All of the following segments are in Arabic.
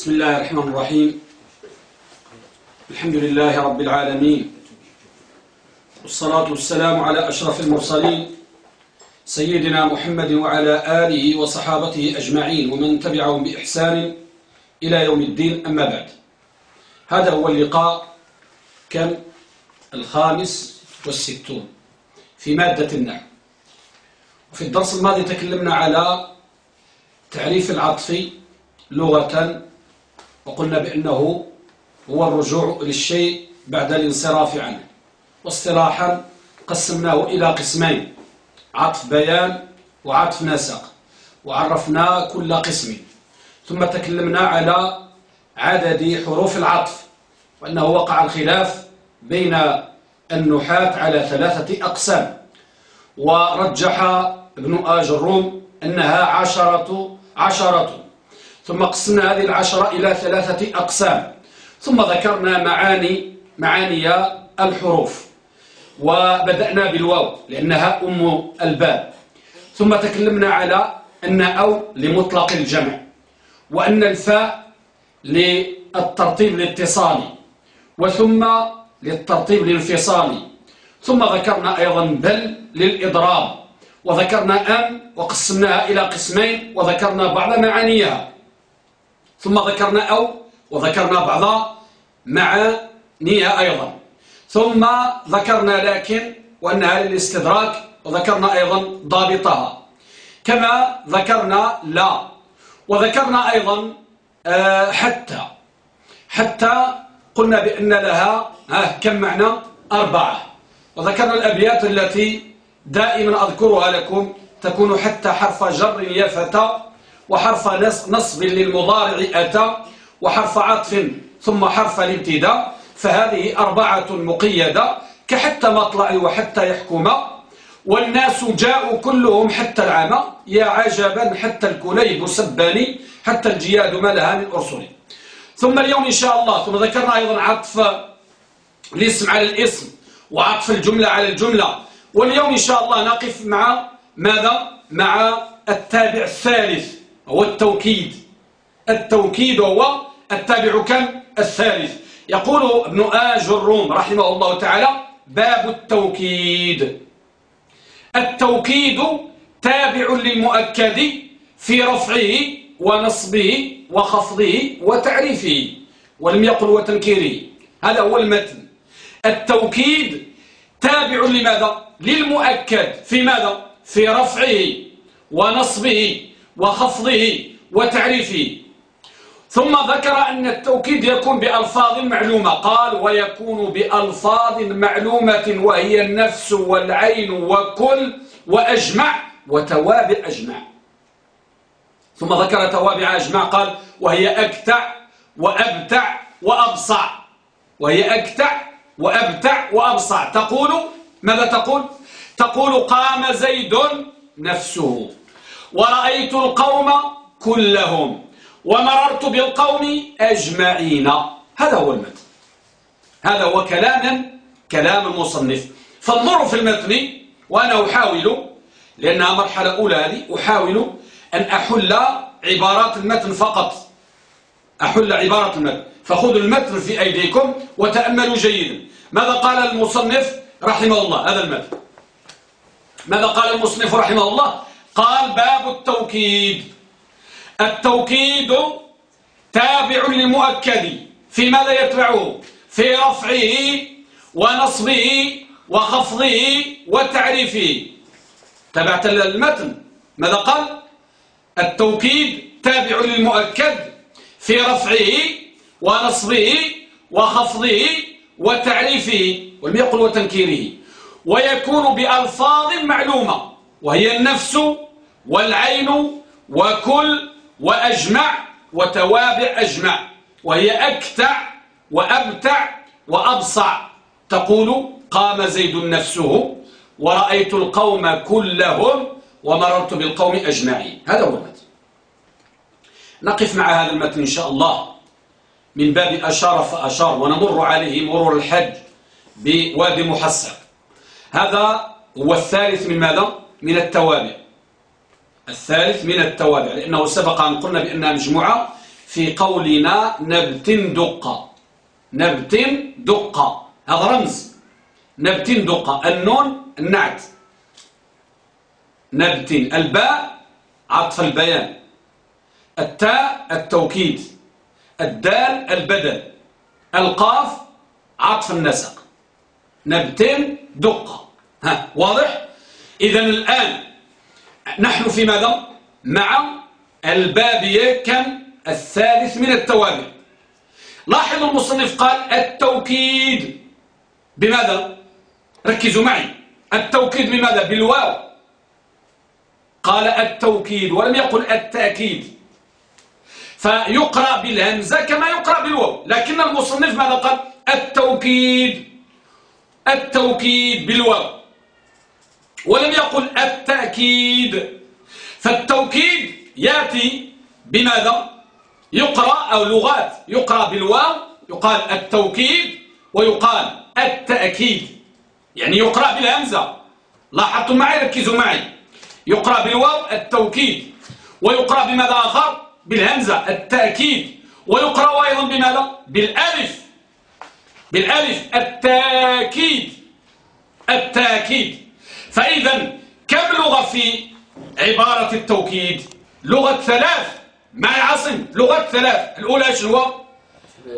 بسم الله الرحمن الرحيم. الحمد لله رب العالمين. والصلاة والسلام على أشرف المرسلين سيدنا محمد وعلى آله وصحابته أجمعين ومن تبعهم بإحسان إلى يوم الدين. أما بعد هذا هو اللقاء كم؟ الخامس والستون في مادة النحو. وفي الدرس الماضي تكلمنا على تعريف العطف لغة وقلنا بأنه هو الرجوع للشيء بعد الانصراف عنه. واصطلاحا قسمناه إلى قسمين عطف بيان وعطف نسق وعرفنا كل قسم. ثم تكلمنا على عدد حروف العطف وأنه وقع الخلاف بين النحاة على ثلاثة أقسام. ورجح ابن آج الروم أنها عشرة عشرة ثم قسمنا هذه العشرة إلى ثلاثة أقسام. ثم ذكرنا معاني معاني الحروف وبدأنا بالواو لأنها أم الباب. ثم تكلمنا على أن أو لمطلق الجمع وأن الفاء للترتيب الاتصالي وثم للترتيب الانفصالي. ثم ذكرنا أيضا بل للإضراب وذكرنا أم وقسمناها إلى قسمين وذكرنا بعض معانيها. ثم ذكرنا أو وذكرنا بعض معانيها أيضا. ثم ذكرنا لكن وأنها للاستدراك وذكرنا أيضا ضابطها. كما ذكرنا لا وذكرنا أيضا آه، حتى حتى قلنا بأن لها كم معنى؟ أربعة. وذكرنا الأبيات التي دائما أذكرها لكم تكون حتى حرف جر يفتى وحرف نصب للمضارع أتى وحرف عطف ثم حرف الابتداء فهذه أربعة مقيدة كحتى مطلع وحتى يحكم. والناس جاءوا كلهم حتى العام يا عجبا حتى الكليب سباني حتى الجياد ما لها من أرسل. ثم اليوم إن شاء الله ثم ذكرنا أيضا عطف الاسم على الاسم وعطف الجملة على الجملة. واليوم إن شاء الله نقف مع ماذا؟ مع التابع الثالث. هو التوكيد. التوكيد هو التابع كم؟ الثالث. يقول ابن آج الروم رحمه الله تعالى باب التوكيد. التوكيد تابع للمؤكد في رفعه ونصبه وخفضه وتعريفه ولم يقل وتنكيره. هذا هو المتن. التوكيد تابع لماذا؟ للمؤكد. في ماذا؟ في رفعه ونصبه. وخفضه وتعريفه. ثم ذكر أن التوكيد يكون بألفاظ معلومة. قال ويكون بألفاظ معلومة وهي النفس والعين وكل وأجمع وتوابع أجمع. ثم ذكر توابع أجمع قال وهي أكتع وأبتع وأبصع. وهي أكتع وأبتع وأبصع. تقول؟ ماذا تقول؟ تقول قام زيد نفسه. ورأيت القوم كلهم ومررت بالقوم أجمعين. هذا هو المتن. هذا هو كلام كلام المصنف. فانظروا في المتن وأنا أحاول لأنها مرحلة أولى هذه أحاول أن أحل عبارات المتن فقط. أحل عبارة المتن. فخذوا المتن في أيديكم وتأملوا جيدا. ماذا قال المصنف رحمه الله؟ هذا المتن. ماذا قال المصنف رحمه الله؟ قال باب التوكيد. التوكيد تابع للمؤكد في ماذا يتبعه في رفعه ونصبه وخفضه وتعريفه. تبعت المتن. ماذا قال؟ التوكيد تابع للمؤكد في رفعه ونصبه وخفضه وتعريفه ولم يقل وتنكيره. ويكون بألفاظ معلومة. وهي النفس والعين وكل وأجمع وتوابع أجمع. وهي أكتع وأبتع وأبصع. تقول قام زيد نفسه ورأيت القوم كلهم ومررت بالقوم أجمعين. هذا هو المتن. نقف مع هذا المتن إن شاء الله. من باب أشار فأشار ونمر عليه مرور الحج بوادي محصر. هذا هو الثالث من ماذا؟ من التوابع. الثالث من التوابع لأنه سبق أن قلنا بأنها مجموعة في قولنا نبت دقة نبت دقة هذا رمز. نبت دقة النون النعت. نبت الباء عطف البيان. التاء التوكيد. الدال البدل. القاف عطف النسق. نبت دقة ها واضح؟ إذا الآن نحن في ماذا؟ مع الباب كم الثالث من التوابع لاحظوا المصنف قال التوكيد بماذا؟ ركزوا معي. التوكيد بماذا؟ بالواو. قال التوكيد ولم يقل التأكيد. فيقرأ بالهمزة كما يقرأ بالواو. لكن المصنف ماذا قال؟ التوكيد. التوكيد بالواو. ولم يقل التأكيد. فالتوكيد يأتي بماذا؟ يقرأ أو لغات. يقرأ بالواو يقال التوكيد ويقال التأكيد. يعني يقرأ بالهمزة. لاحظتم معي؟ ركزوا معي. يقرأ بالواو التوكيد. ويقرأ بماذا آخر؟ بالهمزة التأكيد. ويقرأ أيضا بماذا؟ بالألف. بالألف التأكيد. التأكيد. فإذا كم لغة في عبارة التوكيد؟ لغة ثلاث. مع عاصم لغة ثلاث. الأولى شنو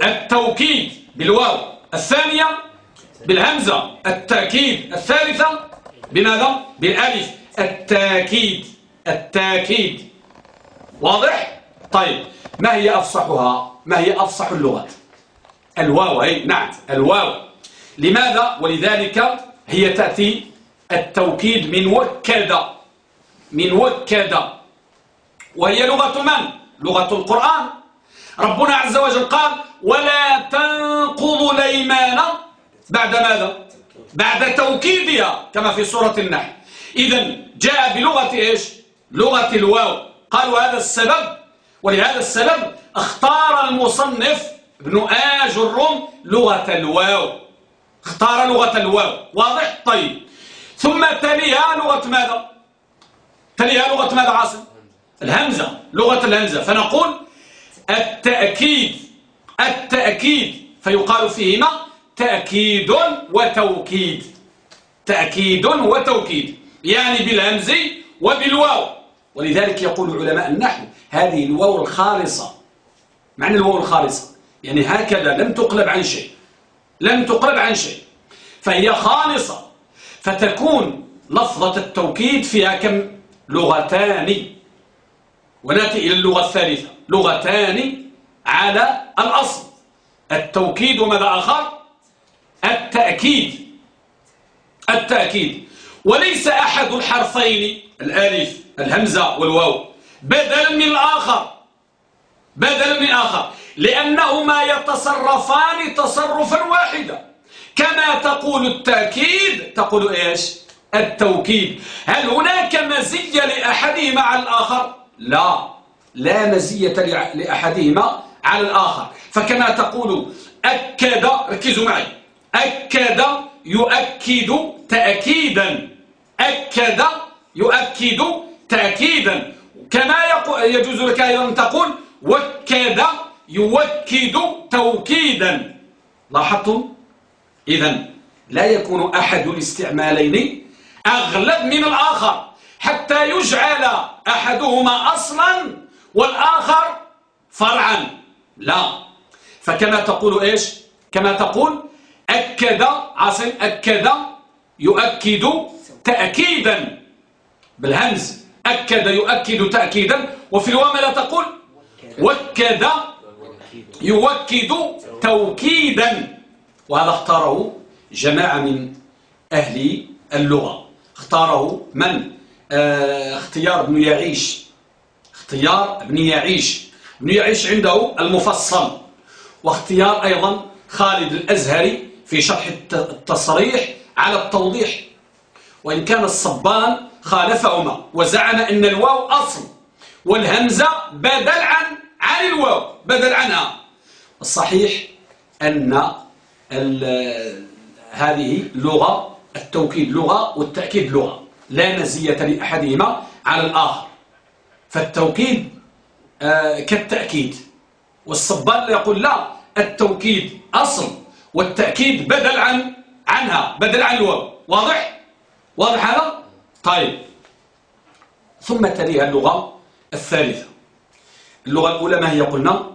التوكيد بالواو. الثانية بالهمزة. التأكيد. الثالثة بماذا؟ بالألف. التأكيد. التأكيد. واضح؟ طيب. ما هي أفصحها؟ ما هي أفصح اللغات الواو أي نعم. الواو. لماذا؟ ولذلك هي تأتي التوكيد من وكد من وكد وهي لغة من؟ لغة القرآن. ربنا عز وجل قال ولا تنقضوا الأيمان بعد ماذا؟ بعد توكيدها كما في سورة النحل. إذا جاء بلغة إيش؟ لغة الواو. قال وهذا السبب. ولهذا السبب اختار المصنف ابن آج الروم لغة الواو. اختار لغة الواو. واضح؟ طيب. ثم تليها لغة ماذا؟ تليها لغة ماذا عاصم؟ الهمزة لغة الهمزة. فنقول التأكيد التأكيد. فيقال فيهما تأكيد وتوكيد. تأكيد وتوكيد. يعني بالهمز وبالواو. ولذلك يقول علماء النحو هذه الواو الخالصة. معنى الواو الخالصة؟ يعني هكذا لم تقلب عن شيء. لم تقلب عن شيء. فهي خالصة. فتكون لفظة التوكيد فيها كم؟ لغتان. ونأتي إلى اللغة الثالثة. لغتان على الأصل. التوكيد وماذا آخر؟ التأكيد. التأكيد. وليس أحد الحرفين الآلف الهمزة والواو بدلا من الآخر. بدلا من آخر لأنهما يتصرفان تصرفا واحدا. كما تقول التأكيد تقول إيش؟ التوكيد. هل هناك مزية لأحدهما على الآخر؟ لا. لا مزية لأحدهما على الآخر. فكما تقول أكد ركزوا معي. أكد يؤكد تأكيدا. أكد يؤكد تأكيدا. كما يجوز لك أيضا أن تقول وكد يوكد توكيدا. لاحظتم؟ إذا لا يكون أحد الاستعمالين أغلب من الآخر حتى يجعل أحدهما أصلا والآخر فرعا. لا. فكما تقول إيش؟ كما تقول أكد عاصم أكد يؤكد تأكيدا بالهمز. أكد يؤكد تأكيدا. وفي الواو لا تقول وكد يوكد توكيدا. وهذا اختاره جماعة من أهل اللغة. اختاره من؟ آه اختيار ابن يعيش. اختيار ابن يعيش. ابن يعيش عنده المفصل. واختيار أيضا خالد الأزهري في شرح التصريح على التوضيح. وإن كان الصبان خالفهما وزعم أن الواو أصل والهمزة بدل عن عن الواو بدل عنها الصحيح أن هذه لغة التوكيد لغة والتأكيد لغة. لا مزية لأحدهما على الآخر. فالتوكيد آه، كالتأكيد. والصبان يقول لا التوكيد أصل والتأكيد بدل عن عنها بدل عن الواو واضح؟ واضح هذا؟ طيب. ثم تليها اللغة الثالثة. اللغة الأولى ما هي؟ قلنا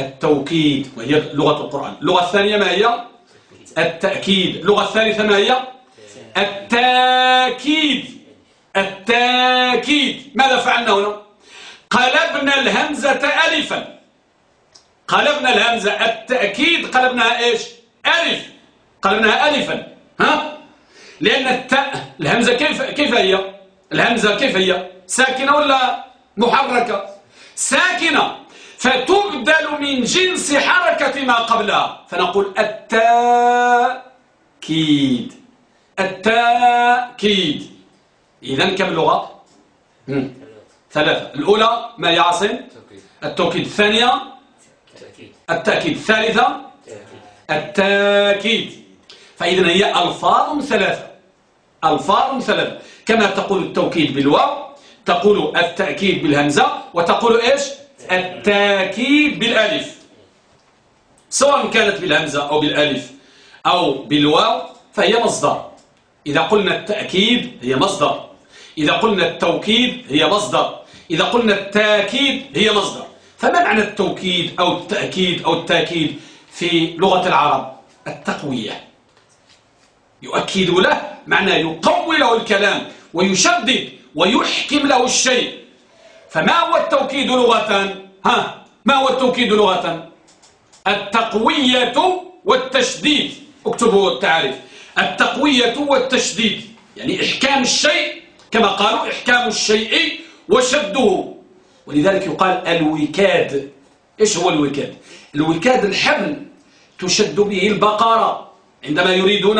التوكيد وهي لغة القرآن. اللغة الثانية ما هي؟ التأكيد. اللغة الثالثة ما هي؟ التاكيد. التاكيد. ماذا فعلنا هنا؟ قلبنا الهمزة ألفا قلبنا الهمزة التأكيد. قلبناها إيش؟ ألف. قلبناها ألفا. ها؟ لأن التاء الهمزة كيف كيف هي؟ الهمزة كيف هي؟ ساكنة ولا محركة؟ ساكنة. فتبدل من جنس حركة ما قبلها. فنقول التأكيد. التأكيد. إذا كم لغة؟ ثلاثة. الأولى ما يا عاصم التوكيد. الثانية؟ التأكيد. الثالثة؟ التأكيد. فإذا هي ألفاظ ثلاثة. ألفاظ ثلاثة. كما تقول التوكيد بالواو تقول التأكيد بالهمزة وتقول إيش؟ التاكيد بالالف. سواء كانت بالهمزة أو بالألف أو بالواو فهي مصدر. إذا قلنا التأكيد هي مصدر. إذا قلنا التوكيد هي مصدر. إذا قلنا التاكيد هي مصدر. فما معنى التوكيد أو التأكيد أو التاكيد في لغة العرب؟ التقوية. يؤكد له معنى يقوي له الكلام ويشدد ويحكم له الشيء. فما هو التوكيد لغة؟ ها ما هو التوكيد لغة؟ التقوية والتشديد. اكتبوا التعريف. التقوية والتشديد. يعني إحكام الشيء كما قالوا إحكام الشيء وشده. ولذلك يقال الوكاد. إيش هو الوكاد؟ الوكاد الحبل تشد به البقرة. عندما يريدون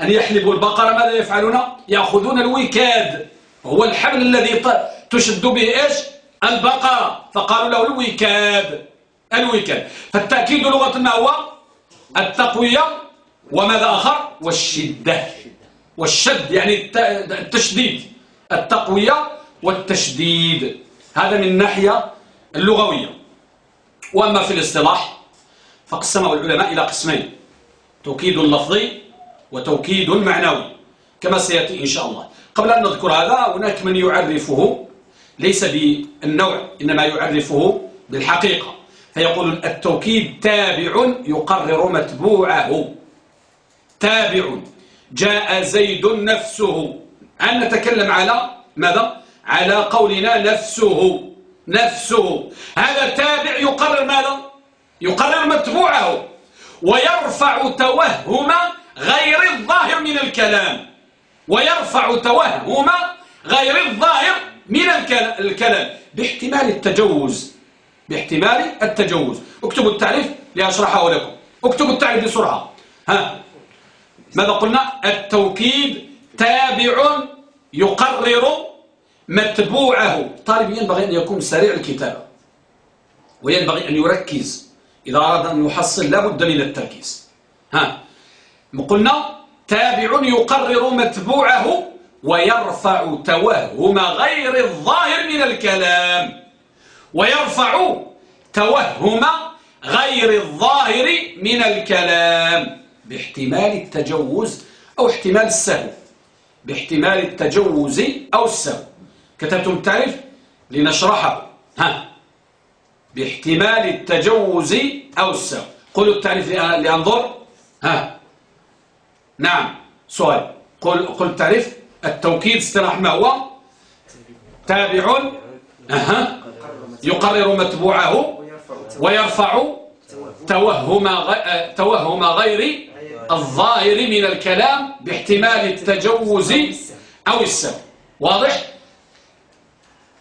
أن يحلبوا البقرة ماذا يفعلون؟ يأخذون الوكاد. هو الحبل الذي تشد به إيش؟ البقرة. فقالوا له الوكاد الوكاد فالتأكيد لغة ما هو؟ التقوية وماذا آخر؟ والشدة. والشد يعني التشديد. التقوية والتشديد. هذا من الناحية اللغوية. وأما في الاصطلاح فقسمه العلماء إلى قسمين توكيد لفظي وتوكيد معنوي كما سيأتي إن شاء الله. قبل أن نذكر هذا هناك من يعرفه ليس بالنوع إنما يعرفه بالحقيقة. فيقول التوكيد تابع يقرر متبوعه. تابع. جاء زيد نفسه. أن نتكلم على ماذا؟ على قولنا نفسه. نفسه. هذا تابع يقرر ماذا؟ يقرر متبوعه. ويرفع توهم غير الظاهر من الكلام. ويرفع توهم غير الظاهر من الكلام؟ باحتمال التجوز. باحتمال التجوز. اكتبوا التعريف لأشرحه لكم. اكتبوا التعريف بسرعة. ها؟ ماذا قلنا؟ التوكيد تابع يقرر متبوعه. الطالب ينبغي أن يكون سريع الكتابة. وينبغي أن يركز. إذا أراد أن يحصل لابد من التركيز. ها؟ قلنا تابع يقرر متبوعه ويرفع توهم غير الظاهر من الكلام. ويرفع توهم غير الظاهر من الكلام. باحتمال التجوز أو احتمال السهو. باحتمال التجوز أو السهو. كتبتم التعريف؟ لنشرحه. ها. باحتمال التجوز أو السهو. قولوا التعريف لأنظر. ها. نعم. سؤال. قل قل التعريف. التوكيد اصطلاح ما هو؟ تابع أها. يقرر متبوعه ويرفع توهم توهم غير الظاهر من الكلام باحتمال التجوز أو السب. واضح؟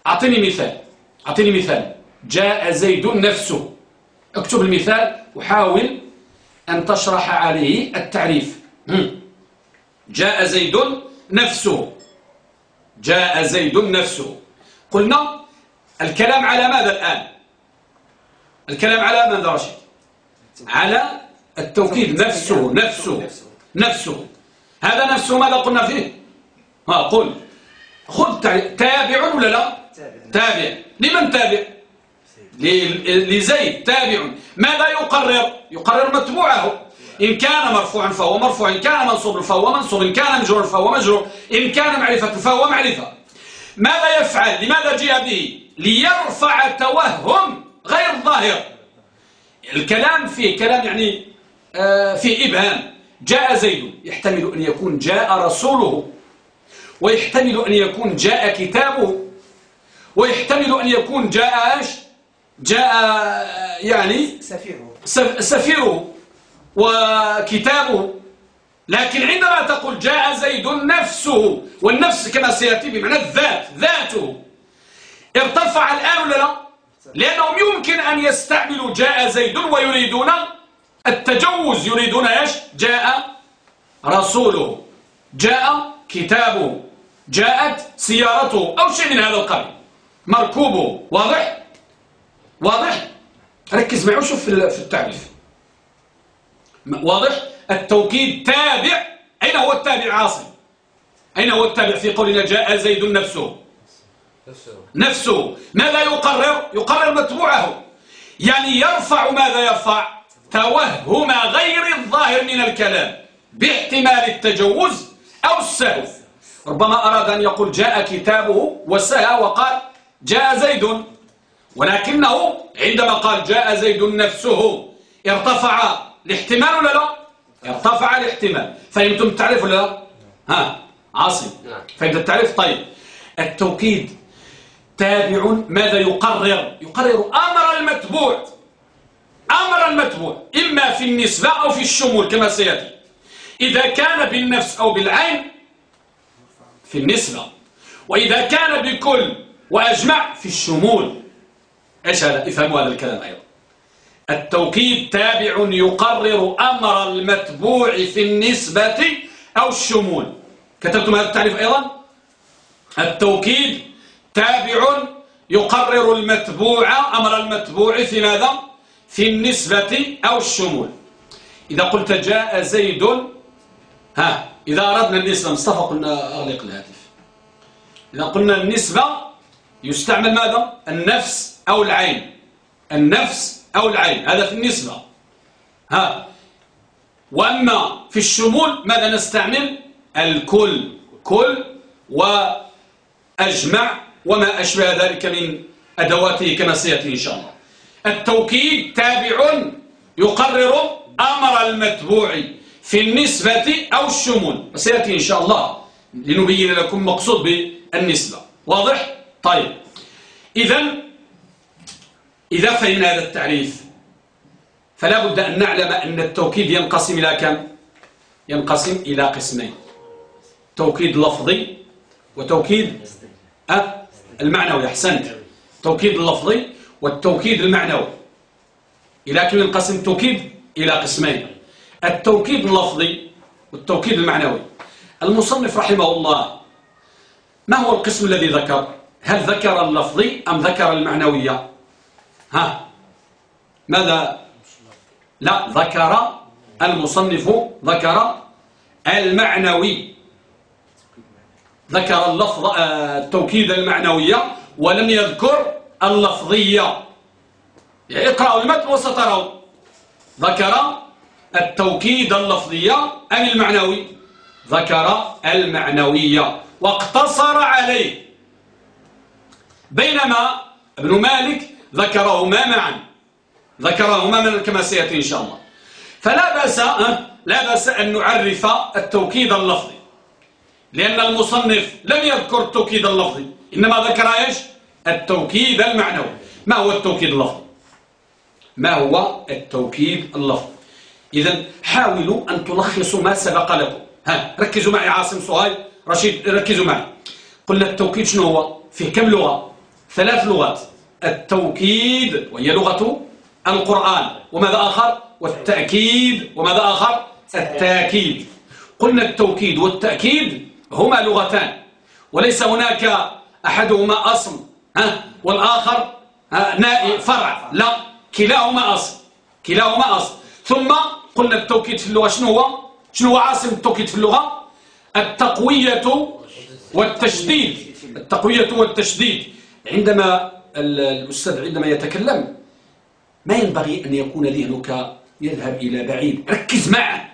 أعطيني مثال. أعطيني مثال. جاء زيد نفسه. اكتب المثال وحاول أن تشرح عليه التعريف. جاء زيد نفسه. جاء زيد نفسه. قلنا الكلام على ماذا الآن؟ الكلام على ماذا رشيد؟ على التوكيد نفسه نفسه نفسه. هذا نفسه ماذا قلنا فيه؟ ها قل. خذ تابع ولا لا؟ تابع. لمن تابع؟ لزيد. تابع. ماذا يقرر؟ يقرر متبوعه. إن كان مرفوعا فهو مرفوع إن كان منصوب فهو منصوب إن كان مجرور فهو مجرور إن كان معرفة فهو معرفة. ماذا يفعل؟ لماذا جاء به؟ ليرفع توهم غير ظاهر. الكلام فيه كلام يعني آه فيه إبهام. جاء زيد يحتمل أن يكون جاء رسوله ويحتمل أن يكون جاء كتابه ويحتمل أن يكون جاء جاء يعني سفيره. سفيره. وكتابه. لكن عندما تقول جاء زيد نفسه والنفس كما سيأتي بمعنى الذات ذاته. ارتفع الآن ولا لا؟ لأنهم يمكن أن يستعملوا جاء زيد ويريدون التجوز. يريدون إيش؟ جاء رسوله. جاء كتابه. جاءت سيارته. أو شيء من هذا القبيل. مركوبه. واضح؟ واضح؟ ركز معي وشوف في التعريف. واضح؟ التوكيد تابع. أين هو التابع عاصم؟ أين هو التابع في قولنا جاء زيد نفسه. نفسه. ماذا يقرر؟ يقرر متبوعه. يعني يرفع ماذا يرفع؟ توهم غير الظاهر من الكلام باحتمال التجوز أو السهو. ربما أراد أن يقول جاء كتابه وسهى وقال جاء زيد. ولكنه عندما قال جاء زيد نفسه ارتفع الاحتمال ولا لا؟ ارتفع الاحتمال. فهمتم التعريف ولا لا؟ ها عاصم. نعم. فهمت التعريف طيب. التوكيد تابع. ماذا يقرر؟ يقرر أمر المتبوع. أمر المتبوع إما في النسبة أو في الشمول كما سيأتي. إذا كان بالنفس أو بالعين في النسبة. وإذا كان بكل وأجمع في الشمول. إيش هذا؟ افهموا هذا الكلام أيضا. التوكيد تابع يقرر أمر المتبوع في النسبة أو الشمول. كتبتم هذا التعريف أيضا؟ التوكيد تابع يقرر المتبوع أمر المتبوع في ماذا؟ في النسبة أو الشمول. إذا قلت جاء زيد ها إذا أردنا النسبة مصطفى قلنا أغلق الهاتف. إذا قلنا النسبة يستعمل ماذا؟ النفس أو العين. النفس أو العين هذا في النسبة. ها. وأما في الشمول ماذا نستعمل؟ الكل. كل وأجمع وما أشبه ذلك من أدواته كما سيأتي إن شاء الله. التوكيد تابع يقرر أمر المتبوع في النسبة أو الشمول. سيأتي إن شاء الله لنبين لكم مقصود بالنسبة. واضح؟ طيب. إذا إذا فهمنا هذا التعريف فلا بد أن نعلم أن التوكيد ينقسم إلى كم؟ ينقسم إلى قسمين. توكيد لفظي وتوكيد؟ المعنوي أحسنت. توكيد اللفظي والتوكيد المعنوي. إلى كم ينقسم التوكيد إلى قسمين. التوكيد اللفظي والتوكيد المعنوي. المصنف رحمه الله ما هو القسم الذي ذكر؟ هل ذكر اللفظي أم ذكر المعنوية؟ ها. ماذا؟ لا ذكر المصنف ذكر المعنوي. ذكر اللفظ آه، التوكيد المعنوية ولم يذكر اللفظية. يعني اقرأوا المتن وستروا. ذكر التوكيد اللفظية أم المعنوي؟ ذكر المعنوية. واقتصر عليه. بينما ابن مالك ذكرهما معا. ذكرهما من كما سيأتي إن شاء الله. فلا بأس لا بأس أن نعرف التوكيد اللفظي. لأن المصنف لم يذكر التوكيد اللفظي. إنما ذكر إيش؟ التوكيد المعنوي. ما هو التوكيد اللفظي؟ ما هو التوكيد اللفظي؟ إذا حاولوا أن تلخصوا ما سبق لكم. ها ركزوا معي عاصم صهيب رشيد ركزوا معي. قلنا التوكيد شنو هو؟ فيه كم لغة؟ ثلاث لغات. التوكيد وهي لغة القرآن. وماذا آخر؟ والتأكيد. وماذا آخر؟ التأكيد. قلنا التوكيد والتأكيد هما لغتان. وليس هناك أحدهما أصل ها؟ والآخر فرع. لا كلاهما أصل. كلاهما أصل. ثم قلنا التوكيد في اللغة شنو هو؟ شنو هو عاصم التوكيد في اللغة؟ التقوية والتشديد. التقوية والتشديد. عندما الأستاذ عندما يتكلم ما ينبغي أن يكون ذهنك يذهب إلى بعيد. ركز معه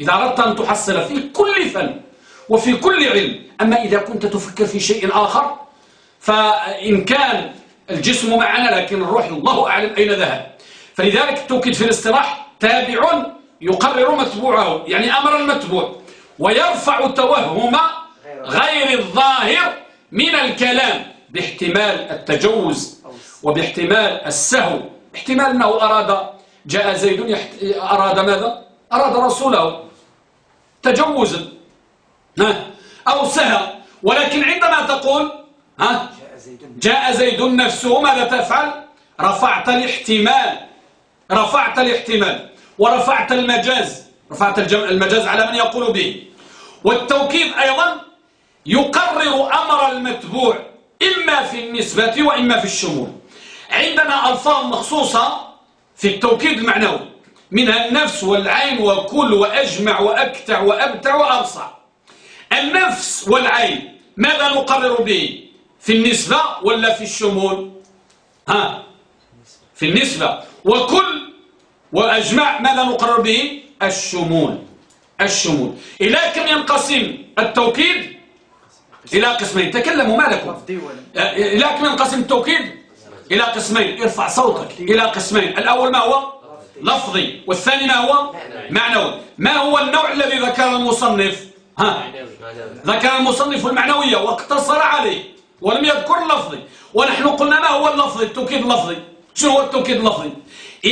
إذا أردت أن تحصل في كل فن وفي كل علم أما إذا كنت تفكر في شيء آخر فإن كان الجسم معنا لكن الروح الله أعلم أين ذهب. فلذلك التوكيد في الاصطلاح تابع يقرر متبوعه يعني أمر المتبوع ويرفع توهم غير الظاهر من الكلام. باحتمال التجوز وباحتمال السهو. احتمال أنه أراد جاء زيد أراد ماذا؟ أراد رسوله. تجوزا أو سهى. ولكن عندما تقول ها؟ جاء زيد نفسه ماذا تفعل؟ رفعت الاحتمال. رفعت الاحتمال. ورفعت المجاز. رفعت المجاز على من يقول به. والتوكيد أيضا يقرر أمر المتبوع. إما في النسبة وإما في الشمول. عندنا ألفاظ مخصوصة في التوكيد المعنوي منها النفس والعين وكل وأجمع وأكتع وأبتع وأبصع. النفس والعين ماذا نقرر به؟ في النسبة ولا في الشمول؟ ها؟ في النسبة. وكل وأجمع ماذا نقرر به؟ الشمول. الشمول. إلى كم ينقسم التوكيد؟ إلى قسمين تكلموا ما لكم إلى كم ينقسم التوكيد؟ إلى قسمين ارفع صوتك. إلى قسمين الأول ما هو؟ لفظي. والثاني ما هو؟ معنوي. ما هو النوع الذي ذكر المصنف؟ ها؟ ذكر المصنف المعنوية واقتصر عليه ولم يذكر اللفظي ونحن قلنا ما هو اللفظي؟ التوكيد اللفظي شنو هو التوكيد اللفظي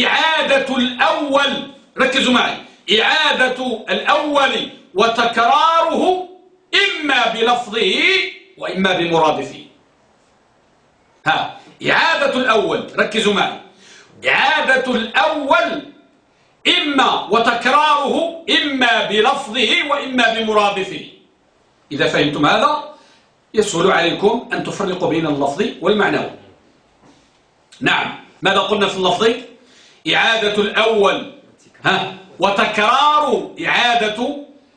إعادة الأول ركزوا معي. إعادة الأول وتكراره إما بلفظه وإما بمرادفه. ها إعادة الأول ركزوا معي. إعادة الأول إما وتكراره إما بلفظه وإما بمرادفه. إذا فهمتم هذا يسهل عليكم أن تفرقوا بين اللفظ والمعنوي نعم ماذا قلنا في اللفظ؟ إعادة الأول. ها وتكرار إعادة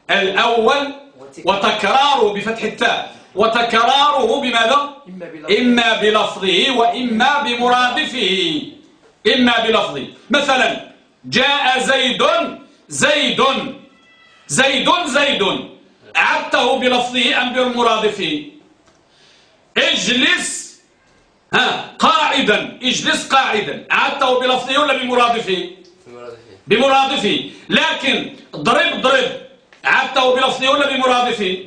الأول وتكراره بفتح التاء. وتكراره بماذا؟ إما بلفظه. وإما بمرادفه. إما بلفظه. مثلا جاء زيد زيد زيد زيد. أعدته بلفظه أم بمرادفه؟ اجلس. ها قاعدا. اجلس قاعدا. أعدته بلفظه ولا بمرادفه؟ بمرادفه. لكن ضرب ضرب أعدته بلفظه ولا بمرادفه؟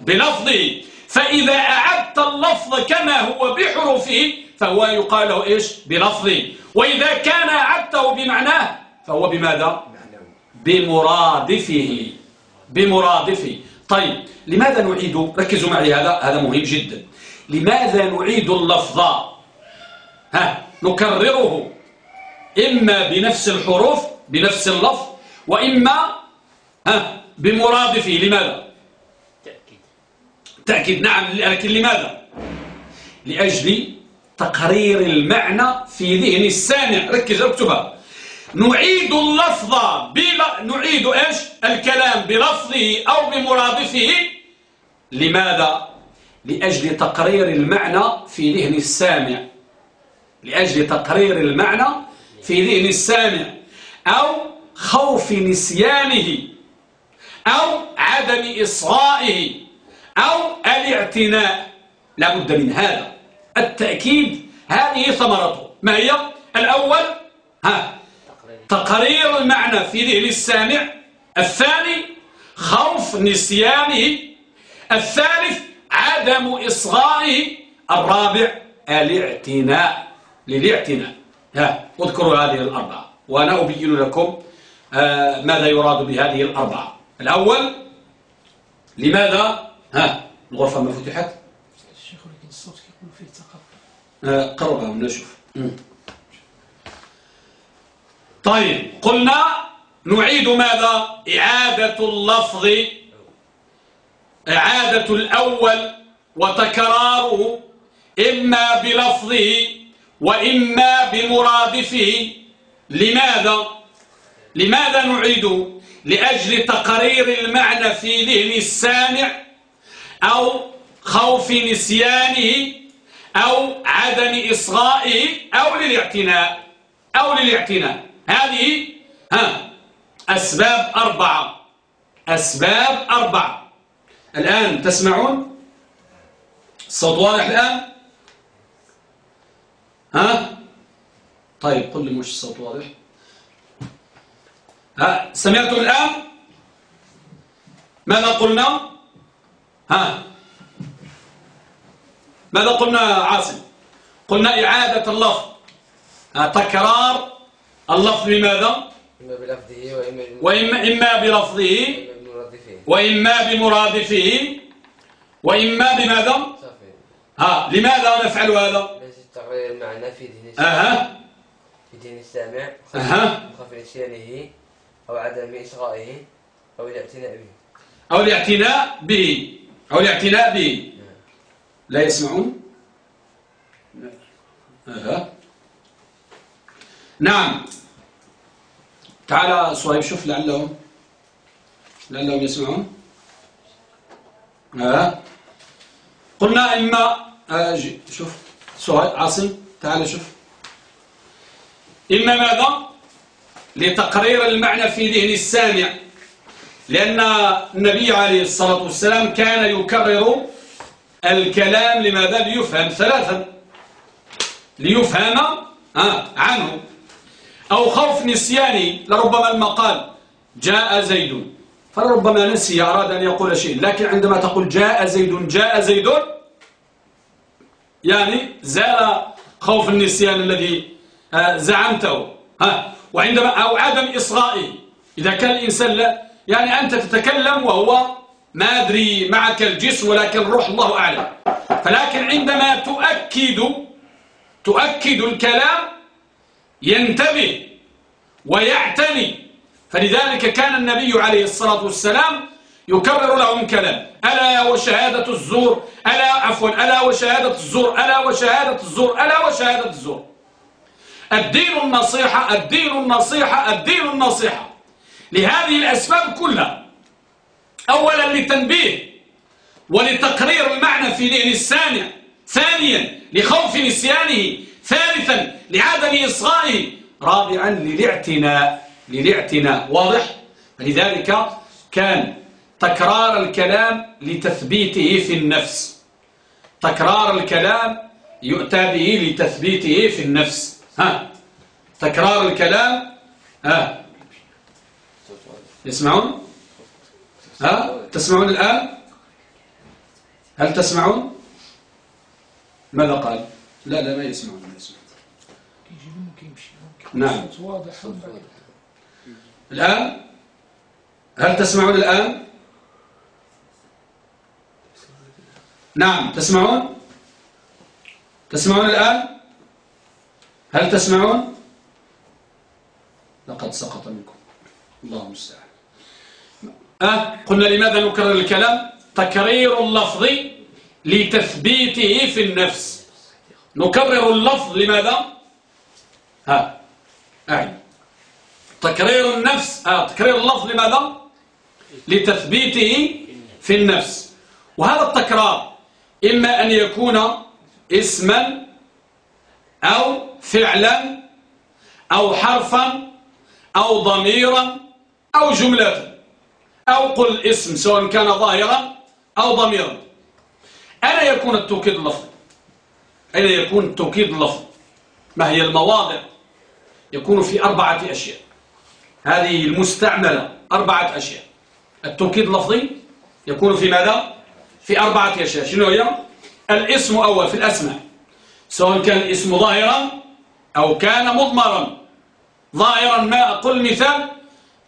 بلفظه. فإذا أعدت اللفظ كما هو بحروفه فهو يقال له إيش؟ بلفظه. وإذا كان أعدته بمعناه فهو بماذا؟ بمرادفه. بمرادفه. طيب لماذا نعيد؟ ركزوا معي هذا هذا مهم جدا. لماذا نعيد اللفظ؟ ها نكرره. إما بنفس الحروف بنفس اللفظ وإما ها بمرادفه. لماذا؟ تأكيد. تأكيد. نعم. لكن لماذا؟ لأجل تقرير المعنى في ذهن السامع. ركز اكتبها. نعيد اللفظ بلا نعيد إيش؟ الكلام بلفظه أو بمرادفه. لماذا؟ لأجل تقرير المعنى في ذهن السامع. لأجل تقرير المعنى في ذهن السامع. أو خوف نسيانه. أو عدم إصغائه أو الاعتناء. لابد من هذا. التأكيد هذه ثمرته. ما هي؟ الأول ها تقرير المعنى في ذهن السامع. الثاني خوف نسيانه. الثالث عدم إصغائه. الرابع الاعتناء. للاعتناء. ها اذكروا هذه الأربعة. وأنا أبين لكم آه ماذا يراد بهذه الأربعة. الأول لماذا؟ ها الغرفة ما فتحت؟ الشيخ ولكن الصوت يقول فيه تقطع قربها ونشوف طيب قلنا نعيد ماذا؟ إعادة اللفظ. إعادة الأول وتكراره إما بلفظه وإما بمرادفه. لماذا؟ لماذا نعيد؟ لأجل تقرير المعنى في ذهن السامع أو خوف نسيانه أو عدم إصغائه أو للاعتناء أو للاعتناء. هذه ها أسباب أربعة. أسباب أربعة. الآن تسمعون؟ الصوت واضح الآن؟ ها؟ طيب قل لي مش الصوت واضح. ها سمعتم الآن؟ ماذا قلنا؟ ها. ماذا قلنا عاصم؟ قلنا إعادة اللفظ. تكرار اللفظ لماذا إما بلفظه وإما وإما إما بلفظه. وإما بمرادفه. وإما بماذا؟ ها لماذا نفعل هذا؟ تغيير المعنى في دين السامع في دين السامع. خوف نسيانه أو عدم إصغائه أو الاعتناء به. أو الاعتناء به. أو الاعتناء به. لا يسمعون؟ أها. نعم. تعال صهيب شوف لعلهم. لعلهم يسمعون. أه. قلنا إما أجي شوف. صهيب عاصم تعال شوف. إما ماذا؟ لتقرير المعنى في ذهن السامع. لأن النبي عليه الصلاة والسلام كان يكرر الكلام لماذا؟ ليفهم ثلاثا. ليفهم آه عنه. أو خوف نسياني لربما المقال جاء زيد. فلربما نسي أراد أن يقول شيء. لكن عندما تقول جاء زيد جاء زيد يعني زال خوف النسيان الذي آه، زعمته. ها وعندما أو عدم إصغائه إذا كان الإنسان لا يعني أنت تتكلم وهو ما أدري معك الجسم ولكن الروح الله أعلم. فلكن عندما تؤكد تؤكد الكلام ينتبه ويعتني. فلذلك كان النبي عليه الصلاة والسلام يكرر لهم كلام. ألا وشهادة الزور ألا عفوا ألا وشهادة الزور ألا وشهادة الزور ألا وشهادة الزور. الدين النصيحة الدين النصيحة الدين النصيحة. لهذه الأسباب كلها أولا لتنبيه ولتقرير المعنى في ذهن السامع ثانيا لخوف نسيانه ثالثا لعدم إصغائه رابعا للاعتناء للاعتناء. واضح؟ لذلك كان تكرار الكلام لتثبيته في النفس. تكرار الكلام يؤتى به لتثبيته في النفس. ها. تكرار الكلام. ها. يسمعون؟ ها. تسمعون الآن؟ هل تسمعون؟ ماذا قال؟ لا لا ما يسمعون ما يسمعون. نعم. الآن؟ هل تسمعون الآن؟ نعم. تسمعون؟ تسمعون الآن؟ هل تسمعون؟ لقد سقط منكم. الله المستعان. أه قلنا لماذا نكرر الكلام؟ تكرير اللفظ لتثبيته في النفس. نكرر اللفظ لماذا؟ ها؟ أعي. تكرير النفس آه تكرير اللفظ لماذا؟ لتثبيته في النفس. وهذا التكرار إما أن يكون اسما أو فعلا أو حرفا أو ضميرا أو جملة أو قل اسم سواء كان ظاهرا أو ضميرا. أين يكون التوكيد اللفظي أين يكون التوكيد اللفظي ما هي المواضع؟ يكون في أربعة أشياء. هذه المستعملة أربعة أشياء. التوكيد اللفظي يكون في ماذا؟ في أربعة أشياء. شنو هي؟ الاسم أول في الأسماء. سواء كان الاسم ظاهرا أو كان مضمرا. ظاهرا ما أقول مثال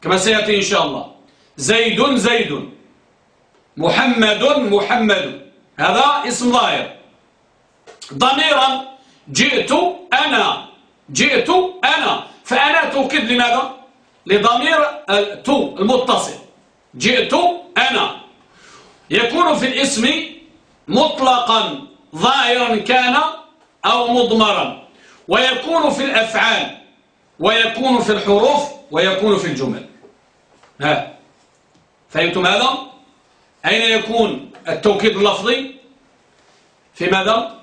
كما سيأتي إن شاء الله. زيد زيد. محمد محمد. هذا اسم ظاهر. ضميرا جئت أنا. جئت أنا. فأنا توكد لماذا؟ لضمير تو المتصل. جئت أنا. يكون في الاسم مطلقا. ظاهرا كان أو مضمرا. ويكون في الأفعال ويكون في الحروف ويكون في الجمل. ها. فهمتم هذا؟ أين يكون التوكيد اللفظي؟ في ماذا؟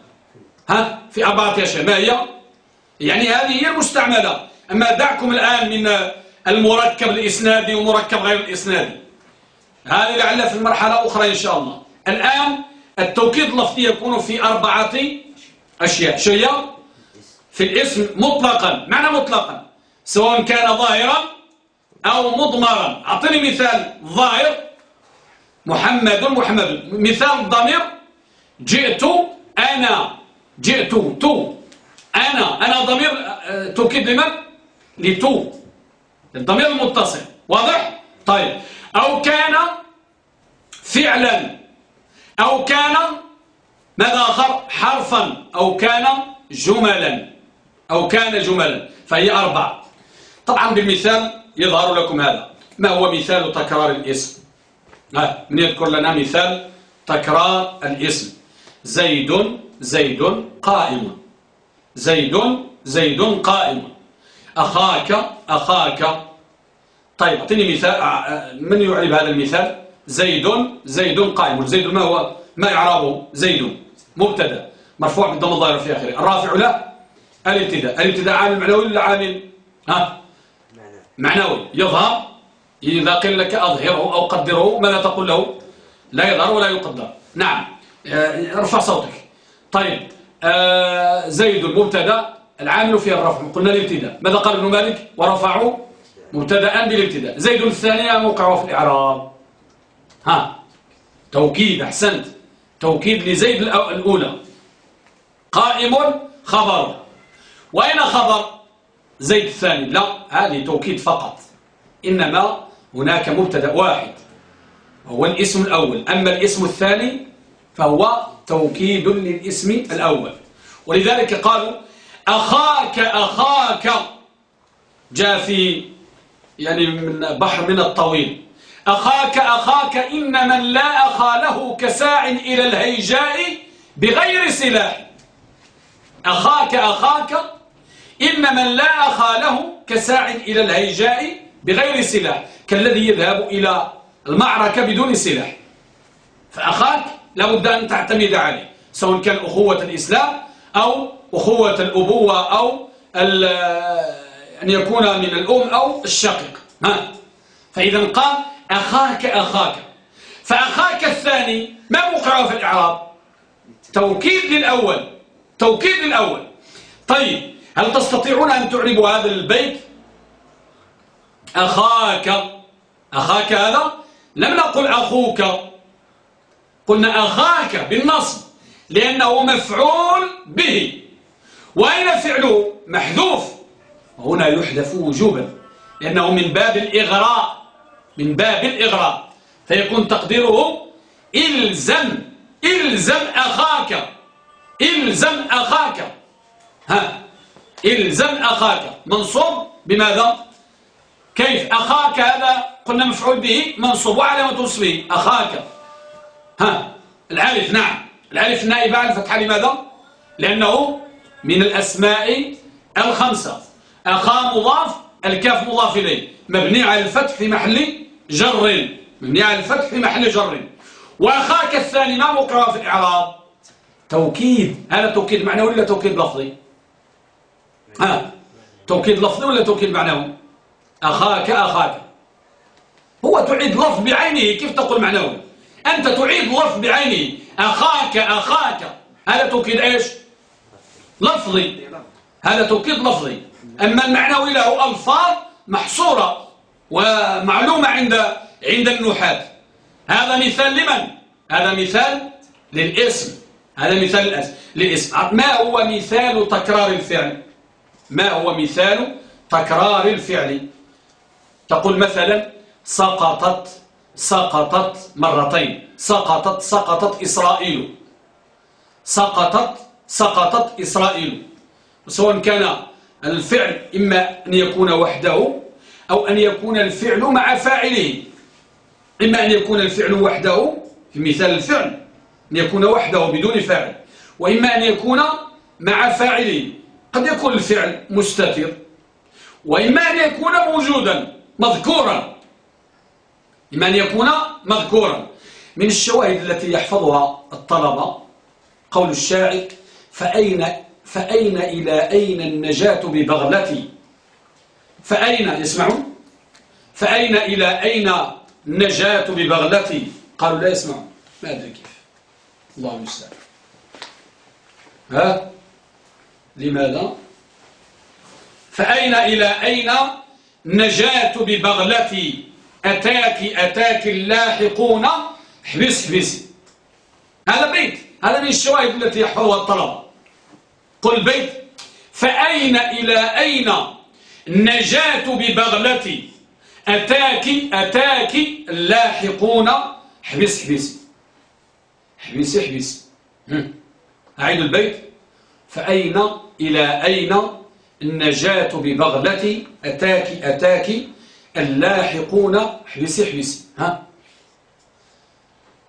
ها في أشياء. ما هي؟ يعني هذه هي المستعملة. أما دعكم الآن من المركب الإسنادي ومركب غير الإسنادي. هذه لعل في المرحلة أخرى إن شاء الله. الآن التوكيد اللفظي يكون في أربعة أشياء. شيء في الاسم مطلقا. معنى مطلقا. سواء كان ظاهرا أو مضمرا. أعطني مثال ظاهر. محمد محمد. مثال الضمير جئت أنا. جئت تو. أنا. أنا ضمير آه، توكيد لمن؟ لتو. الضمير المتصل. واضح؟ طيب. أو كان فعلا. أو كان ماذا آخر؟ حرفا أو كان جملا. أو كان جملا. فهي أربعة طبعا بالمثال يظهر لكم هذا. ما هو مثال تكرار الاسم؟ من يذكر لنا مثال تكرار الاسم. زيد زيد قائم. زيد زيد قائم. أخاك أخاك. طيب أعطيني مثال آه، آه، من يعرب هذا المثال؟ زيد زيد قائم. زيد ما هو؟ ما يعربه زيد. مبتدأ. مرفوع بالضم الظاهر في آخره. الرافع لا الابتداء. الابتداء عامل معنوي ولا عامل؟ ها؟ معنوي. يظهر إذا قيل لك أظهره أو قدره ماذا تقول له؟ لا يظهر ولا يقدر. نعم. آه، ارفع صوتك. طيب. آه، زيد المبتدا العامل فيه الرفع. قلنا الابتداء. ماذا قال ابن مالك؟ ورفعوا مبتدأ بالابتداء. زيد الثانية موقعه في الإعراب. ها؟ توكيد أحسنت. توكيد لزيد الأولى. قائم خبر. وأين خبر؟ زيد الثاني. لا هذه توكيد فقط. إنما هناك مبتدأ واحد. هو الاسم الأول. أما الاسم الثاني فهو توكيد للاسم الأول. ولذلك قالوا أخاك أخاك جاء في يعني من بحر من الطويل. أخاك أخاك إن من لا أخا له كساع إلى الهيجاء بغير سلاح. أخاك أخاك إن من لا أخا له كساع إلى الهيجاء بغير سلاح. كالذي يذهب إلى المعركة بدون سلاح. فأخاك لابد أن تعتمد عليه سواء كان أخوة الإسلام أو أخوة الأبوة أو أن يكون من الأم أو الشقيق. ها؟ فإذا قال أخاك أخاك. فأخاك الثاني ما موقعه في الإعراب؟ توكيد للأول. توكيد للأول. طيب هل تستطيعون أن تعربوا هذا البيت؟ أخاك. أخاك هذا؟ لم نقل أخوك. قلنا أخاك بالنصب لأنه مفعول به. وأين فعله؟ محذوف. هنا يحذف وجوبا لأنه من باب الإغراء. من باب الإغراء. فيكون تقديره إلزم إلزم أخاك. إلزم أخاك. ها إلزم أخاك. منصوب بماذا؟ كيف؟ أخاك هذا قلنا مفعول به منصوب وعلامة وصفه أخاك. ها العارف نعم. العارف النائب عن فتحة لماذا؟ لأنه من الأسماء الخمسة. أخا مضاف الكاف مضاف إليه. مبني على الفتح في محل جر. مبني على الفتح في محل جر. وأخاك الثاني ما مقرأ في الإعراب؟ توكيد. هذا توكيد معنوي ولا توكيد لفظي؟ ها؟ توكيد لفظي ولا توكيد معنوي أخاك أخاك. هو تعيد لفظ بعينه كيف تقول معنوي أنت تعيد لفظ بعينه. أخاك أخاك. هذا توكيد إيش؟ لفظي. هذا توكيد لفظي. أما المعنوي له ألفاظ محصورة. ومعلومة عند عند النحاة. هذا مثال لمن؟ هذا مثال للإسم. هذا مثال للإسم. ما هو مثال تكرار الفعل؟ ما هو مثال تكرار الفعل؟ تقول مثلا سقطت سقطت مرتين. سقطت سقطت إسرائيل. سقطت سقطت إسرائيل. سواء كان الفعل إما أن يكون وحده أو أن يكون الفعل مع فاعله. إما أن يكون الفعل وحده في مثال الفعل أن يكون وحده بدون فاعل. وإما أن يكون مع فاعله. قد يكون الفعل مستتر. وإما أن يكون موجودا مذكورا. إما أن يكون مذكورا. من الشواهد التي يحفظها الطلبة قول الشاعر فأين, فأين إلى أين النجاة ببغلتي؟ فأين يسمعون؟ فأين إلى أين النجاة ببغلتي قالوا لا يسمعون. ما أدري كيف. الله المستعان. ها؟ لماذا؟ فأين إلى أين نجاة ببغلتي أتاك أتاك اللاحقون؟ احبس احبس. هذا بيت. هذا من الشواهد التي يحفظها الطلبة قل بيت. فأين إلى أين نجاة ببغلتي. أتاك أتاك اللاحقون. احبس احبس. احبس احبس. أعيد البيت. فأين إلى أين النجاة ببغلتي؟ أتاك أتاك اللاحقون. احبس احبس. ها.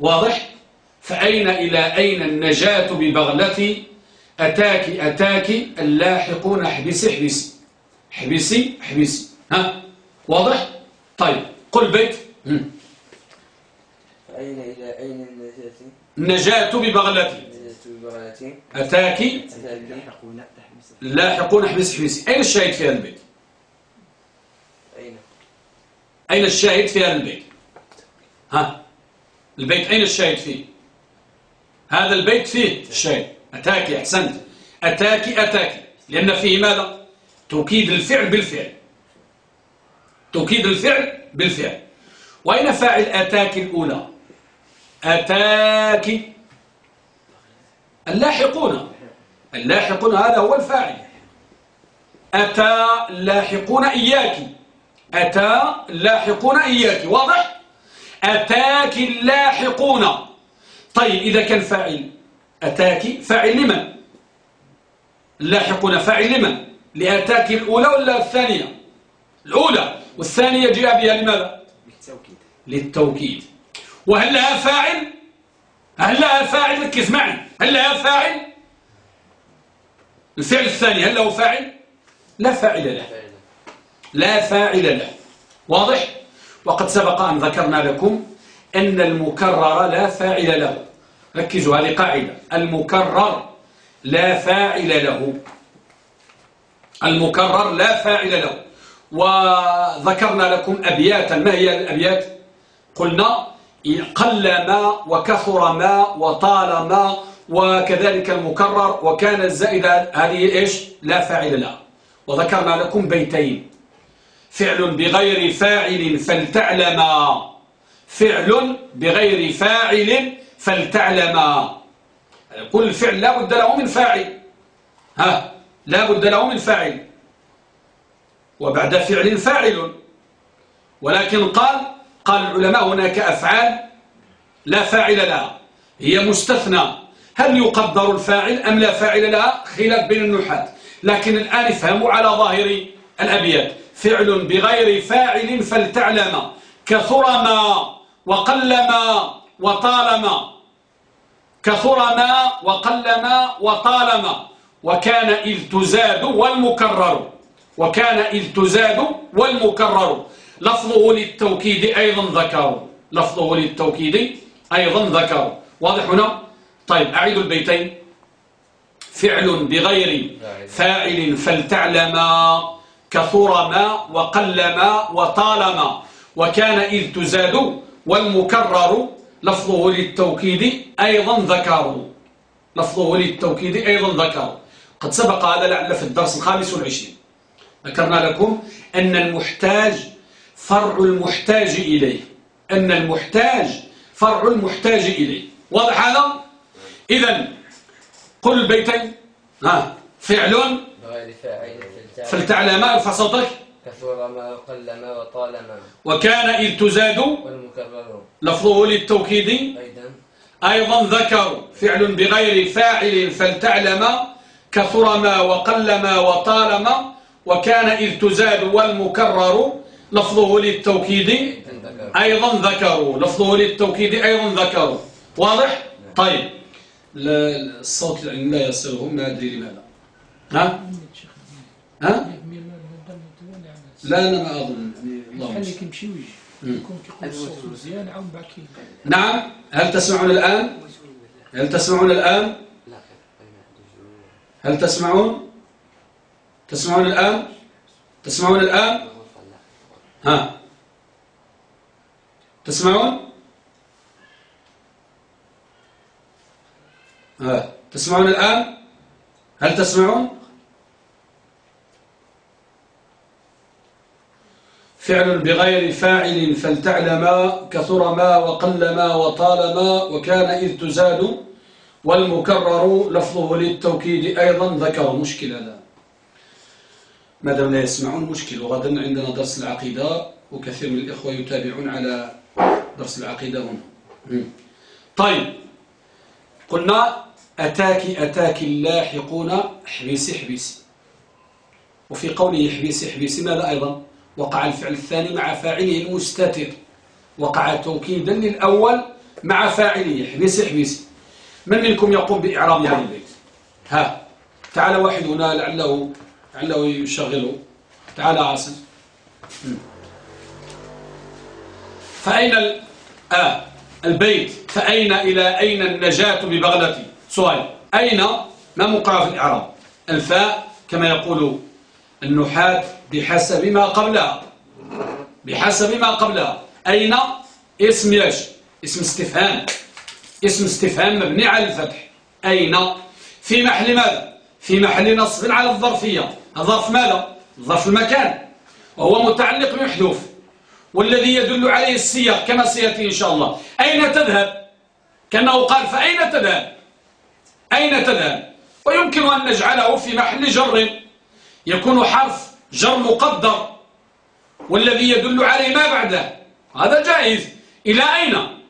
واضح؟ فأين إلى أين النجاة ببغلتي؟ أتاك أتاك اللاحقون. احبس احبس. احبسي احبسي ها؟ واضح؟ طيب قل بيت. فأين إلى أين النجاة النجاة ببغلتي. أتاك؟ اللاحقون احبس احبسي أين الشاهد في هذا البيت؟ أين؟ أين الشاهد في هذا البيت؟ ها؟ البيت أين الشاهد فيه؟ هذا البيت فيه الشاهد. أتاك أحسنت. أتاك أتاك. لأن فيه ماذا؟ توكيد الفعل بالفعل. توكيد الفعل بالفعل. وأين فاعل أتاك الأولى؟ أتاك اللاحقون. اللاحقون هذا هو الفاعل. أتى اللاحقون إياك. أتى اللاحقون إياك. واضح؟ أتاك اللاحقون. طيب إذا كان فاعل أتاك فاعل لمن؟ اللاحقون فاعل لمن؟ لأتاك الأولى ولا الثانية؟ الأولى والثانية جاء بها لماذا؟ للتوكيد. للتوكيد. وهل لها فاعل؟ هل لها فاعل؟ ركز معي. هل لها فاعل؟ الفعل الثاني هل له فاعل؟ لا فاعل له. لا فاعل له. واضح؟ وقد سبق أن ذكرنا لكم أن المكرر لا فاعل له. ركزوا هذه قاعدة. المكرر لا فاعل له. المكرر لا فاعل له. وذكرنا لكم أبياتا. ما هي الأبيات؟ قلنا قل ما وكثر ما وطال ما وكذلك المكرر. وكان الزائد هذه إيش؟ لا فاعل له وذكرنا لكم بيتين. فعل بغير فاعل فلتعلما فعل بغير فاعل فلتعلما كل فعل لا بد له من فاعل. ها؟ لا بد له من فاعل. وبعد فعل فاعل. ولكن قال قال العلماء هناك أفعال لا فاعل لها. هي مستثنى. هل يقدر الفاعل أم لا فاعل لها؟ خلاف بين النحاة. لكن الآن افهموا على ظاهر الأبيات. فعل بغير فاعل فلتعلم. كثرما وقلما وطالما كثرما وقلما وطالما وكان إذ تزاد والمكرر. وكان إذ تزاد والمكرر. لفظه للتوكيد أيضا ذكر. لفظه للتوكيد أيضا ذكر. واضح هنا؟ طيب أعيد البيتين. فعل بغير فاعل فلتعلما. كثرما وقلما وطالما. وكان إذ تزاد والمكرر. لفظه للتوكيد أيضا ذكره لفظه للتوكيد أيضا ذكره قد سبق هذا لعل في الدرس الخامس والعشرين. ذكرنا لكم أن المحتاج فرع المحتاج إليه. أن المحتاج فرع المحتاج إليه. واضح هذا؟ إذا قل البيتين ها فعل. فلتعلم. ارفع صوتك؟ كثر ما وقل ما وطال ما. وكان إذ تزاد والمكرر. لفظه للتوكيد. أيضا. أيضا ذكر فعل بغير فاعل فلتعلم كثر ما وقل ما وطال ما وكان إذ تزاد والمكرر لفظه للتوكيد أيضا ذكروا لفظه للتوكيد أيضا ذكروا واضح؟ طيب الصوت لا يصله ما أدري لماذا ها؟ ها؟ لا أنا ما أظن الله يمشي ويجي يكون كيقول الصوت مزيان عاود بعد نعم هل تسمعون الآن؟ هل تسمعون الآن؟ هل تسمعون؟ تسمعون الآن؟ تسمعون الآن؟ ها. تسمعون؟ ها. تسمعون الآن؟ هل تسمعون؟ فعل بغير فاعل فلتعلما كثر ما وقل ما وطال ما وكان إذ تزاد والمكرر لفظه للتوكيد أيضا ذكر مشكل هذا. ما دام لا يسمعون مشكل وغدا عندنا درس العقيدة وكثير من الإخوة يتابعون على درس العقيدة هنا. طيب قلنا أتاك أتاك اللاحقون احبسي احبسي. وفي قوله احبسي احبسي ماذا أيضا؟ وقع الفعل الثاني مع فاعله المستتر. وقع توكيدا للأول مع فاعله احبسي احبسي. من منكم يقوم بإعراب هذا البيت؟ ها تعال واحد هنا لعله لعله يشغله. تعال عاصم. فأين آه البيت. فأين إلى أين النجاة ببغلتي؟ سؤال. أين ما مقرأ في الإعراب؟ الفاء كما يقول النحاة بحسب ما قبلها. بحسب ما قبلها. أين؟ اسم يش اسم استفهام. اسم استفهام مبني على الفتح. أين؟ في محل ماذا؟ في محل نصب على الظرفية. الظرف ماذا؟ ظرف المكان. وهو متعلق بمحذوف والذي يدل عليه السياق كما سيأتي إن شاء الله. أين تذهب؟ كأنه قال فأين تذهب؟ أين تذهب؟ ويمكن أن نجعله في محل جر. يكون حرف جر مقدر والذي يدل عليه ما بعده. هذا جائز. إلى أين؟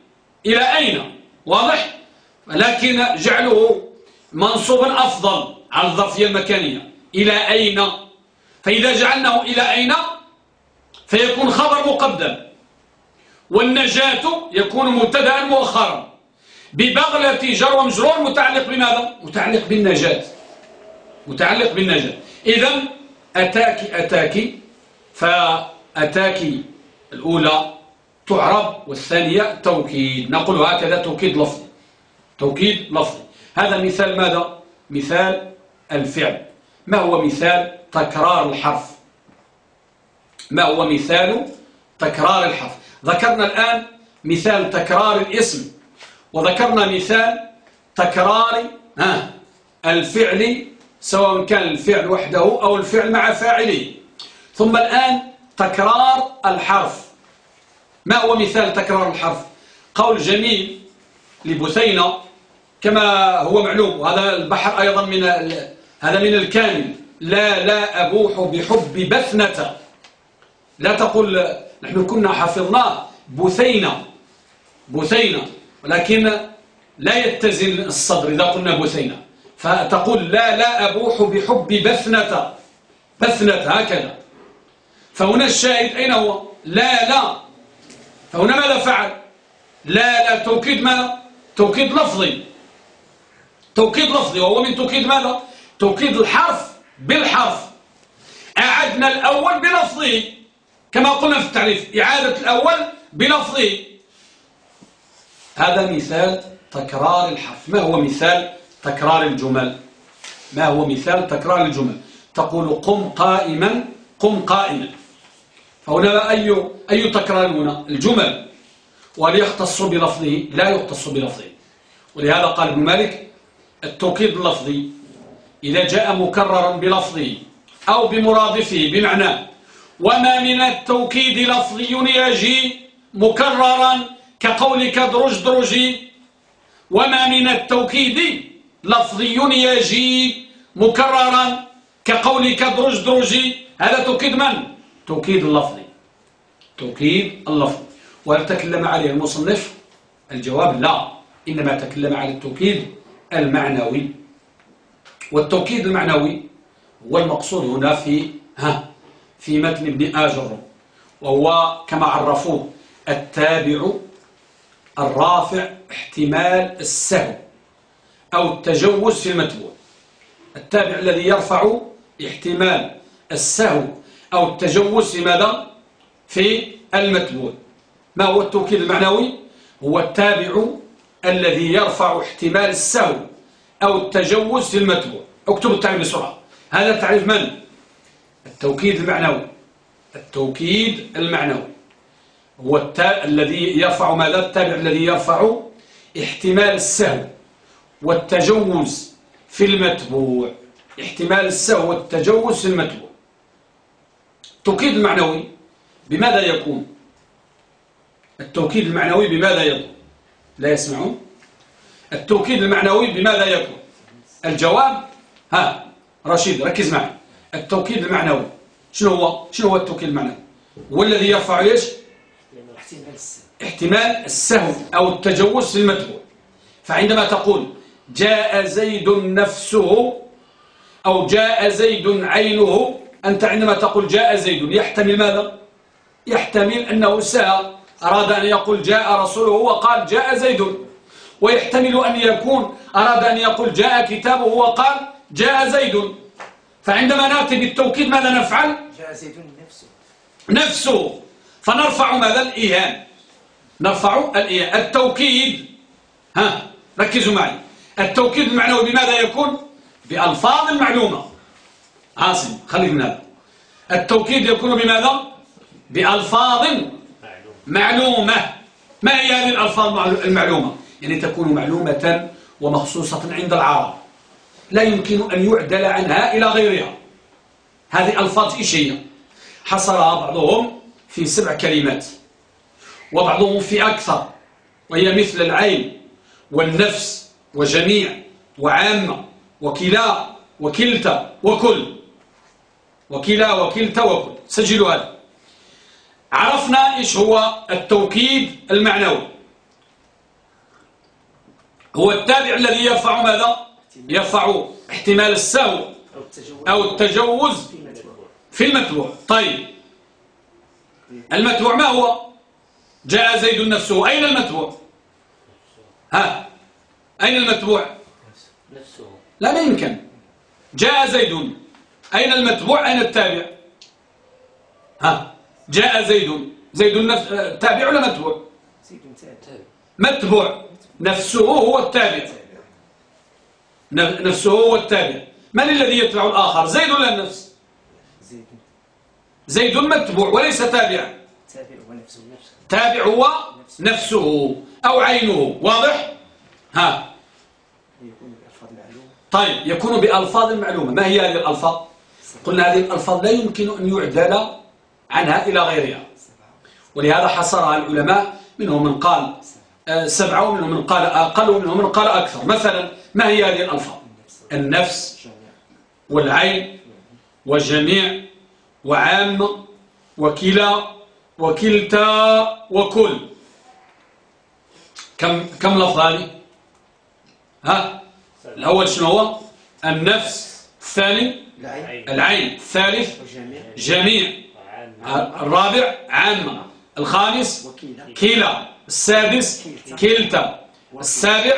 إلى أين؟ واضح؟ لكن جعله منصوبا أفضل على الظرفية المكانية. إلى أين؟ فإذا جعلناه إلى أين؟ فيكون خبر مقدم. والنجاة يكون مبتدا مؤخرا. ببغلة جر ومجرور متعلق بماذا؟ متعلق بالنجاة. متعلق بالنجاة. إذا أتاك أتاك فأتاك الأولى تعرب والثانية توكيد. نقول هكذا توكيد لفظي. توكيد لفظي. هذا مثال ماذا؟ مثال الفعل. ما هو مثال تكرار الحرف؟ ما هو مثال تكرار الحرف؟ ذكرنا الآن مثال تكرار الاسم وذكرنا مثال تكرار الفعل سواء كان الفعل وحده أو الفعل مع فاعله. ثم الآن تكرار الحرف. ما هو مثال تكرار الحرف؟ قول جميل لبثينة كما هو معلوم وهذا البحر أيضا من هذا من الكامل لا لا أبوح بحب بثنة. لا تقول نحن كنا حفظناه بثينة. بثينة ولكن لا يتزن الصدر إذا قلنا بثينة. فتقول لا لا أبوح بحب بثنة. بثنة هكذا. فهنا الشاهد أين هو؟ لا لا. فهنا ماذا فعل؟ لا لا توكيد ماذا؟ توكيد لفظي. توكيد لفظي وهو من توكيد ماذا؟ توكيد الحرف بالحرف. أعدنا الأول بلفظه كما قلنا في التعريف إعادة الأول بلفظه. هذا مثال تكرار الحرف. ما هو مثال تكرار الجمل؟ ما هو مثال تكرار الجمل؟ تقول قم قائما قم قائما. فهنا أي, أي تكرار هنا؟ الجمل. وهل يختص بلفظه لا يختص بلفظه. ولهذا قال ابن مالك التوكيد اللفظي إذا جاء مكررا بلفظه أو بمرادفه بمعنى وما من التوكيد لفظي يجي مكررا كقولك درج درجي وما من التوكيد لفظي يجي مكررا كقولك درج درجي هذا توكيد من؟ توكيد اللفظي. توكيد اللفظ وهل تكلم عليه المصنف؟ الجواب لا. إنما تكلم على التوكيد المعنوي. والتوكيد المعنوي هو المقصود هنا في ها في متن ابن آجر. وهو كما عرفوه التابع الرافع احتمال السهو أو التجوز في المتبوع. التابع الذي يرفع احتمال السهو أو التجوز في ماذا؟ في المتبوع ما هو التوكيد المعنوي؟ هو التابع الذي يرفع احتمال السهو أو التجوز في المتبوع اكتب التعريف بسرعة. هذا تعريف من؟ التوكيد المعنوي. التوكيد المعنوي. هو التا... الذي يرفع ماذا؟ التابع الذي يرفع احتمال السهو والتجوز في المتبوع. احتمال السهو والتجوز في المتبوع. التوكيد المعنوي بماذا يكون التوكيد المعنوي بماذا يكون لا يسمعون. التوكيد المعنوي بماذا يكون الجواب ها رشيد ركز معي. التوكيد المعنوي شنو هو؟ شنو هو التوكيد المعنوي؟ هو الذي يرفع إيش؟ احتمال السهو أو التجوز في فعندما تقول جاء زيد نفسه أو جاء زيد عينه أنت عندما تقول جاء زيد يحتمل ماذا؟ يحتمل أنه سهى أراد أن يقول جاء رسوله وقال جاء زيد. ويحتمل أن يكون أراد أن يقول جاء كتابه وقال جاء زيد. فعندما نأتي بالتوكيد ماذا نفعل؟ جاء زيد نفسه. نفسه. فنرفع ماذا؟ الإيهام. نرفع الإيهام. التوكيد. ها ركزوا معي. التوكيد المعنوي بماذا يكون؟ بألفاظ المعلومة عاصم من هذا التوكيد يكون بماذا؟ بألفاظ معلومة. ما هي هذه الألفاظ المعلومة؟ يعني تكون معلومة ومخصوصة عند العرب. لا يمكن أن يعدل عنها إلى غيرها. هذه ألفاظ إيش هي حصرها بعضهم في سبع كلمات وبعضهم في أكثر وهي مثل العين والنفس وجميع وعامة وكلا وكلتا وكل. وكلا وكلتا وكل سجلوا هذا. عرفنا إيش هو التوكيد المعنوي. هو التابع الذي يرفع ماذا؟ يرفع احتمال السهو أو التجوز في المتبوع. طيب. المتبوع ما هو؟ جاء زيد نفسه. أين المتبوع؟ ها؟ أين المتبوع؟ نفسه. لا لا يمكن. جاء زيد. أين المتبوع؟ أين التابع؟ ها جاء زيد. زيد نفس تابع ولا متبوع؟ متبوع. نفسه هو التابع. نفسه هو التابع. من الذي يتبع الآخر؟ زيد ولا النفس؟ زيد. زيد متبوع وليس تابعا تابع ونفسه نفسه. تابع هو نفسه. أو عينه. واضح؟ ها. طيب يكون بألفاظ معلومة. ما هي هذه الألفاظ؟ قلنا هذه الألفاظ لا يمكن أن يعدل عنها إلى غيرها. ولهذا حصرها العلماء منهم من قال آه، سبعة ومنهم من قال أقل ومنهم من قال أكثر. مثلا ما هي هذه الألفاظ؟ النفس والعين وجميع وعام وكلا وكلتا وكل. كم كم لفظ هذه؟ ها؟ الأول شنو هو؟ النفس الثاني العين. العين. الثالث جميع. الرابع عامة. الخامس كلا السادس كلتا السابع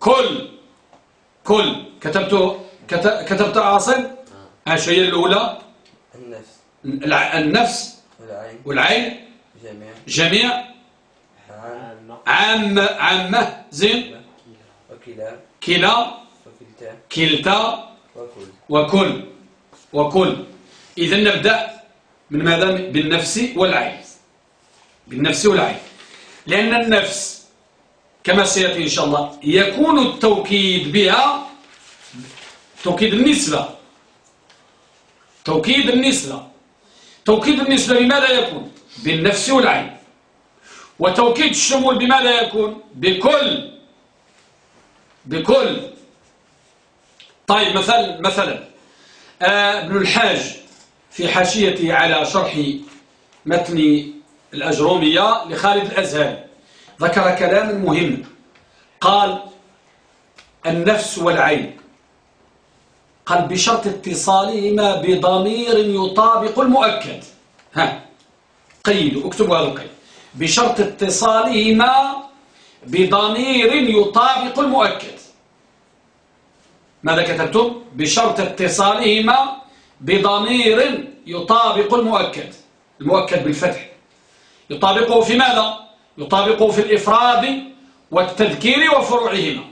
كل. كل. كتبت كت- كتبت عاصم إيش هي الأولى؟ النفس. الع- النفس. والعين. والعين. جميع. جميع. عام عامة. عامة. زين. وكلا كلا كلتا وكل وكل. إذا نبدأ من ماذا؟ بالنفس والعين. بالنفس والعين. لأن النفس كما سيأتي إن شاء الله يكون التوكيد بها توكيد النسبة. توكيد النسبة. توكيد النسبة بماذا يكون؟ بالنفس والعين. وتوكيد الشمول بماذا يكون؟ بكل. بكل. طيب مثلا مثلا آه، ابن الحاج في حاشيته على شرح متن الأجرومية لخالد الأزهري ذكر كلاما مهم قال النفس والعين. قال بشرط اتصالهما بضمير يطابق المؤكد. ها قيدوا اكتبوا هذا القيد. بشرط اتصالهما بضمير يطابق المؤكد. ماذا كتبتم بشرط اتصالهما بضمير يطابق المؤكد المؤكد بالفتح. يطابقه في ماذا؟ يطابقه في الإفراد والتذكير وفروعهما.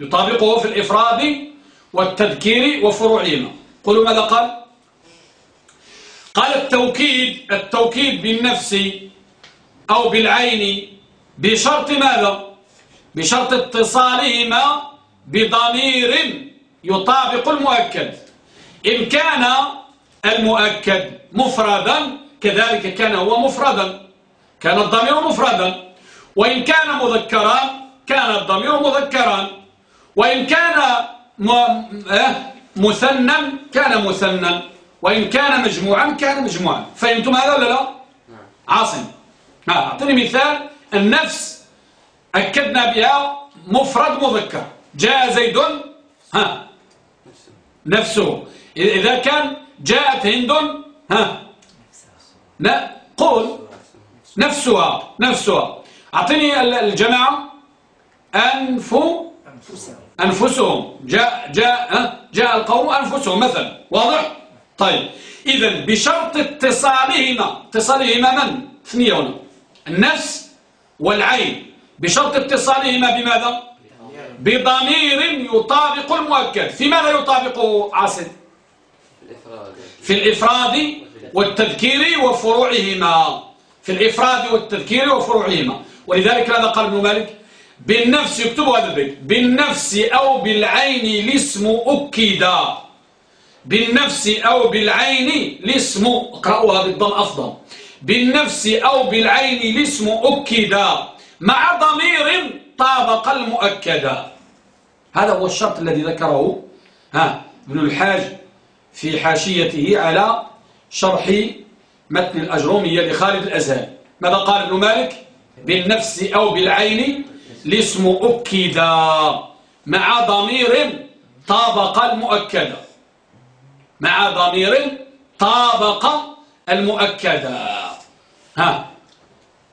يطابقه في الإفراد والتذكير وفروعهما. قولوا ماذا قال؟ قال التوكيد التوكيد بالنفس أو بالعين بشرط ماذا؟ بشرط اتصالهما بضمير يطابق المؤكد. إن كان المؤكد مفردا كذلك كان هو مفردا. كان الضمير مفردا. وإن كان مذكرا كان الضمير مذكرا. وإن كان آه، مثنى كان مثنى. وإن كان مجموعا كان مجموعا. فهمتم هذا ولا لا؟ نعم. عاصم. أعطني مثال. النفس أكدنا بها مفرد مذكر. جاء زيد. ها. نفسه. إذا كان جاءت هند. ها. لا قول. نفسها نفسها. أعطني الجماعة. أنف أنفسهم. جاء جاء جاء القوم أنفسهم مثلا. واضح؟ طيب. إذا بشرط اتصالهما. اتصالهما من؟ اثنية هنا. النفس والعين. بشرط اتصالهما بماذا؟ بضمير يطابق المؤكد. في ماذا يطابق عاصم؟ في الإفراد والتذكير وفروعهما. في الإفراد والتذكير وفروعهما. ولذلك هذا قال ابن مالك بالنفس يكتبوا هذا البيت. بالنفس أو بالعين الاسم أكدا بالنفس أو بالعين الاسم اقرأوها بالضم أفضل. بالنفس أو بالعين الاسم أكدا مع ضمير طابق المؤكدا هذا هو الشرط الذي ذكره ها ابن الحاج في حاشيته على شرح متن الأجرومية لخالد الأزهر. ماذا قال ابن مالك؟ بالنفس أو بالعين الاسم أكدا مع ضمير طابق المؤكدة مع ضمير طابق المؤكدة ها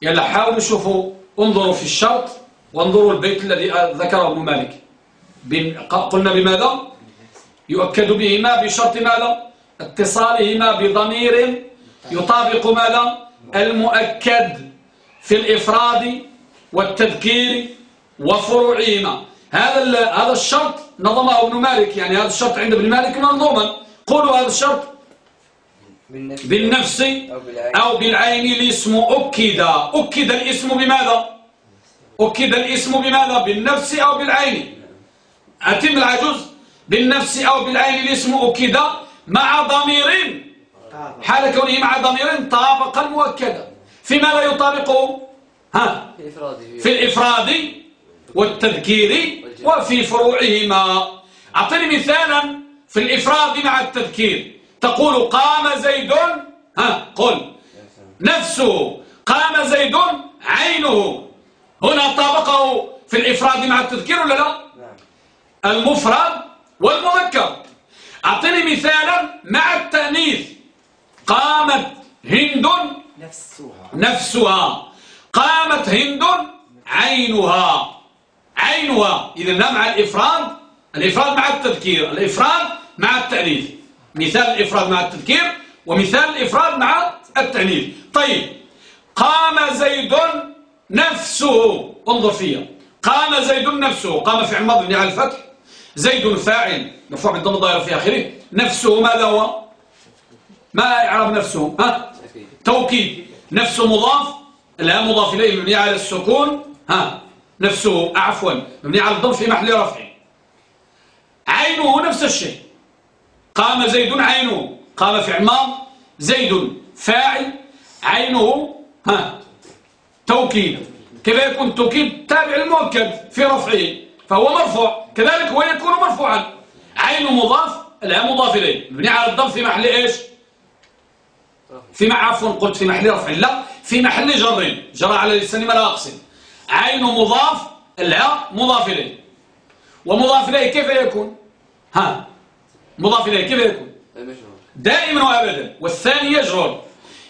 يلا حاولوا شوفوا انظروا في الشرط. وانظروا البيت الذي ذكره ابن مالك. قلنا بماذا؟ يؤكد بهما بشرط ماذا؟ اتصالهما بضمير يطابق ماذا؟ المؤكد في الإفراد والتذكير وفروعهما. هذا هذا الشرط نظمه ابن مالك. يعني هذا الشرط عند ابن مالك منظوما. قولوا هذا الشرط. بالنفس أو بالعين. الاسم أكد. أكد الاسم بماذا؟ أكد الاسم بماذا؟ بالنفس أو بالعين. أتم العجوز بالنفس أو بالعين الاسم أكد مع ضمير. حال كونه مع ضمير طابق المؤكدة فيما لا يطابقه؟ ها؟ في الإفراد. والتذكير وفي فروعهما. أعطني مثالا في الإفراد مع التذكير. تقول قام زيد ها؟ قل. نفسه. قام زيد عينه. هنا طابقه في الإفراد مع التذكير ولا لا؟ نعم. المفرد والمذكر. أعطني مثالا مع التأنيث. قامت هند نفسها. نفسها. قامت هند عينها. عينها. إذا لا مع الإفراد الإفراد مع التذكير الإفراد مع التأنيث. مثال الإفراد مع التذكير ومثال الإفراد مع التأنيث. طيب قام زيد نفسه انظر فيها قام زيد نفسه قام فعل ماضي على الفتح. زيد فاعل مرفوع بالضم الظاهر في آخره. نفسه ماذا هو؟ ما يعرف نفسه ها؟ توكيد. نفسه مضاف لا مضاف إليه مبني على السكون ها؟ نفسه عفوا مبني على الضم في محل رفع عينه نفس الشيء. قام زيد عينه. قام فعل ماض زيد فاعل عينه ها؟ توكيد. كيف يكون التوكيد تابع المؤكد في رفعه فهو مرفوع. كذلك هو يكون مرفوعا؟ عين مضاف لا مضاف إليه. مبني على الضم في محل إيش؟ في عفوا قلت في محل رفع. لا في محل جر. جرى على لسان ما لا أقصد. عين مضاف لا مضاف إليه. ومضاف إليه كيف يكون؟ ها؟ مضاف إليه كيف يكون؟ دائما وأبدا. والثاني يجرر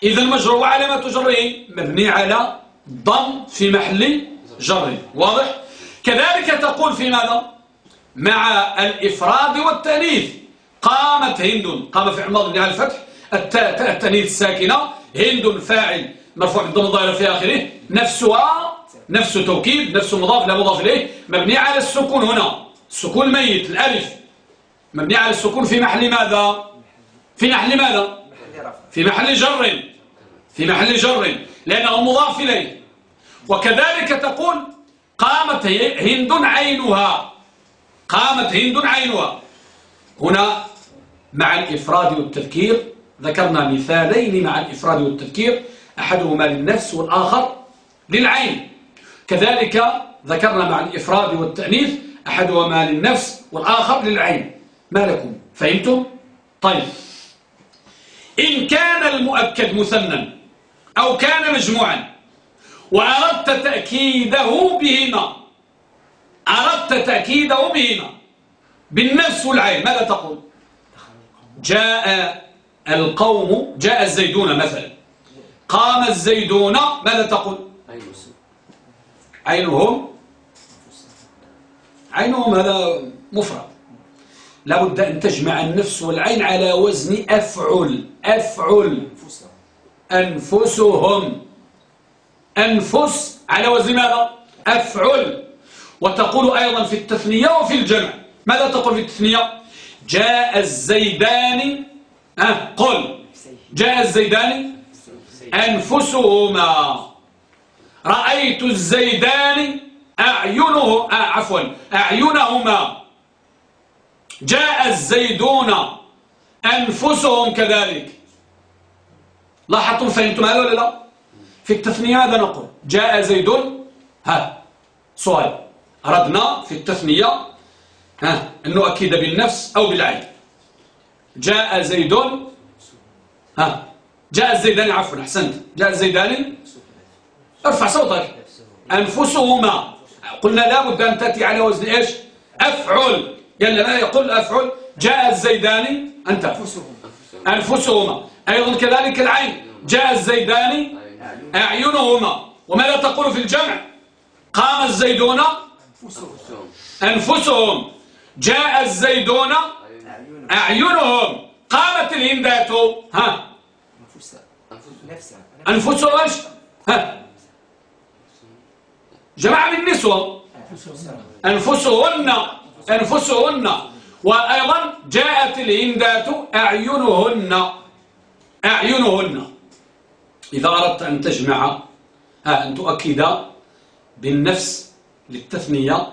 إذا المجرور وعلامة جره مبني على ضم في محل جر. واضح؟ كذلك تقول في ماذا؟ مع الإفراد والتأنيث. قامت هند قام في عمض على الفتح التأنيث الساكنة. هند فاعل مرفوع بالضم الظاهر في آخره. نفسها نفس توكيد نفس مضاف لا مضاف إليه. مبني على السكون هنا. السكون ميت الألف. مبني على السكون في محل ماذا؟ في محل ماذا؟ في محل جر. في محل جر. لأنه مضاف إليه. وكذلك تقول قامت هند عينها. قامت هند عينها. هنا مع الإفراد والتذكير ذكرنا مثالين مع الإفراد والتذكير. أحدهما للنفس والآخر للعين. كذلك ذكرنا مع الإفراد والتأنيث أحدهما للنفس والآخر للعين. ما لكم؟ فهمتم؟ طيب. إن كان المؤكد مثنى أو كان مجموعا وأردت تأكيده بهما أردت تأكيده بهما بالنفس والعين. ماذا تقول؟ جاء القوم جاء الزيدون مثلا. قام الزيدون ماذا تقول؟ عينهم. عينهم هذا مفرد لابد أن تجمع النفس والعين على وزن أفعل. أفعل. أنفسهم. أنفس على وزن ماذا؟ أفعل. وتقول أيضا في التثنية وفي الجمع. ماذا تقول في التثنية؟ جاء الزيدان أه قل. جاء الزيدان أنفسهما. رأيت الزيدان أعينه آه عفوا أعينهما. جاء الزيدون أنفسهم كذلك. لاحظتم فهمتم هذا ولا لا؟ في التثنية ماذا نقول. جاء زيد. ها. سؤال. أردنا في التثنية ها أن نؤكد بالنفس أو بالعين. جاء زيد. ها. جاء الزيدان عفوا أحسنت. جاء الزيدان. ارفع صوتك. أنفسهما. قلنا لابد أن تأتي على وزن إيش؟ أفعل. يلا ما يقول أفعل. جاء الزيدان. أنت. أنفسهم أنفسهما. أيضا كذلك العين. جاء الزيدان. أعينهما وماذا تقول في الجمع. قام الزيدون أنفسهم. جاء الزيدون أعينهم. قامت الهندات ها. أنفسهم إيش؟ ها. جمع من نسوة أنفسهن. أنفسهن. وأيضا جاءت الهندات أعينهن. أعينهن. إذا أردت أن تجمع أن تؤكد بالنفس للتثنية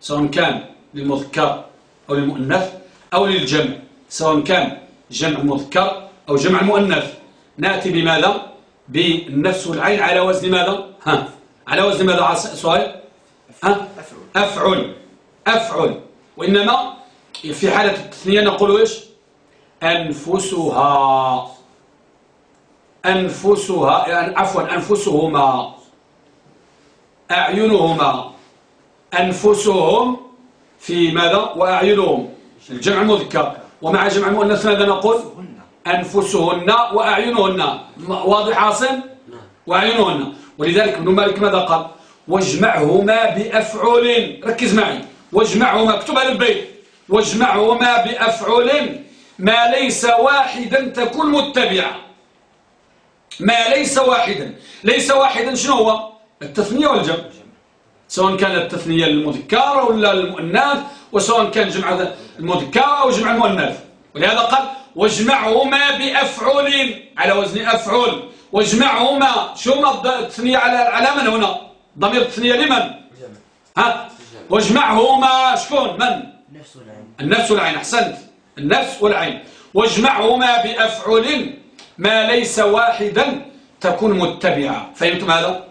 سواء كان للمذكر أو للمؤنث أو للجمع سواء كان جمع مذكر أو جمع مؤنث. نأتي بماذا؟ بالنفس والعين على وزن ماذا؟ ها على وزن ماذا؟ سؤال. ها؟ أفعل. أفعل. وإنما في حالة التثنية نقول إيش؟ أنفسها. أنفسها يعني عفوا أنفسهما أعينهما أنفسهم في ماذا؟ وأعينهم. الجمع مذكر. ومع جمع مؤنث ماذا نقول؟ أنفسهن وأعينهن. واضح عاصم وأعينهن. ولذلك ابن مالك ماذا قال؟ واجمعهما بأفعل. ركز معي. واجمعهما اكتب هذا البيت. واجمعهما بأفعل. ما ليس واحدا تكون متبعا ما ليس واحدا. ليس واحدا شنو هو؟ التثنية والجمع. سواء كان التثنية المذكر ولا المؤنث وسواء كان جمع المذكر أو جمع المؤنث. ولهذا قال واجمعهما بأفعل على وزن أفعل. واجمعهما. شو ما التثنية على على من هنا؟ ضمير التثنية لمن؟ ها؟ واجمعهما شكون؟ من؟ النفس والعين. النفس والعين أحسنت. النفس والعين. واجمعهما بأفعل. ما ليس واحدا تكون متبعة. فهمتم هذا؟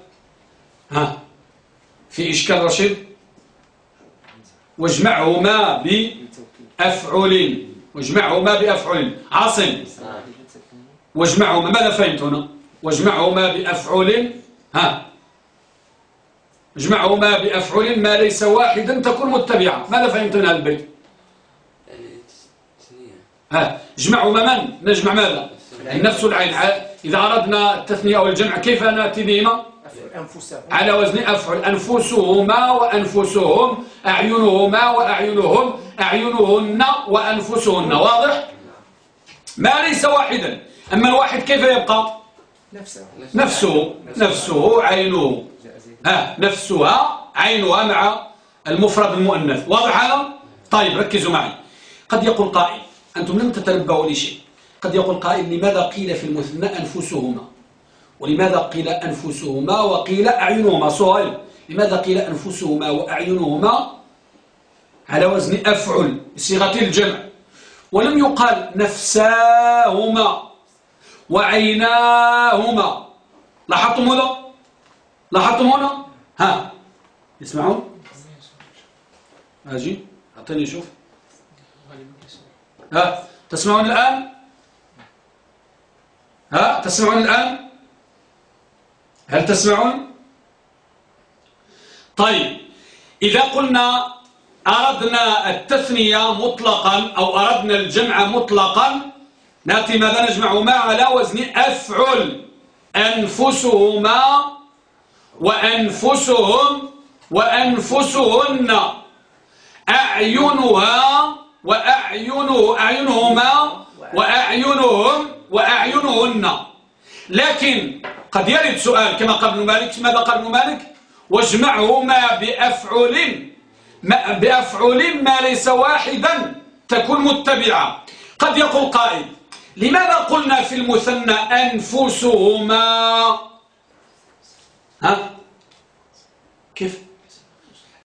ها؟ في إشكال رشيد؟ واجمعهما بأفعل. واجمعهما بأفعل. عاصم. واجمعهما ماذا فهمت هنا؟ واجمعهما بأفعل. ها؟ اجمعهما بأفعل ما ليس واحدا تكون متبعة. ماذا فهمت من هذا البيت ها؟ اجمعهما من؟ نجمع ماذا؟ النفس والعين إذا أردنا التثنية أو الجمع كيف نأتي بهما على وزن أفعل. أنفسهما وأنفسهم أعينهما وأعينهم أعينهن وأنفسهن. واضح؟ ما ليس واحدا. أما الواحد كيف يبقى؟ نفسه. نفسه. نفسه عينه. ها نفسها عينها مع المفرد المؤنث. واضح هذا؟ طيب ركزوا معي. قد يقول قائل أنتم لم تتنبهوا لشيء. قد يقول قائل لماذا قيل في المثنى أنفسهما؟ ولماذا قيل أنفسهما وقيل أعينهما؟ سؤال لماذا قيل أنفسهما وأعينهما؟ على وزن أفعل بصيغة الجمع. ولم يقال نفساهما وعيناهما. لاحظتم هنا؟ لاحظتم هنا؟ ها اسمعون أجي أعطيني شوف. ها تسمعون الآن؟ ها تسمعون الآن؟ هل تسمعون؟ طيب إذا قلنا أردنا التثنية مطلقا أو أردنا الجمع مطلقا نأتي ماذا نجمع ما على وزن أفعل؟ أنفسهما وأنفسهم وأنفسهن. أعينها وأعينه أعينهما وأعينهم وأعينهن. لكن قد يرد سؤال كما قال ابن مالك ماذا قال ابن مالك واجمعهما بأفعل ما بأفعل ما ليس واحدا تكون متبعة. قد يقول قائل لماذا قلنا في المثنى أنفسهما؟ ها؟ كيف؟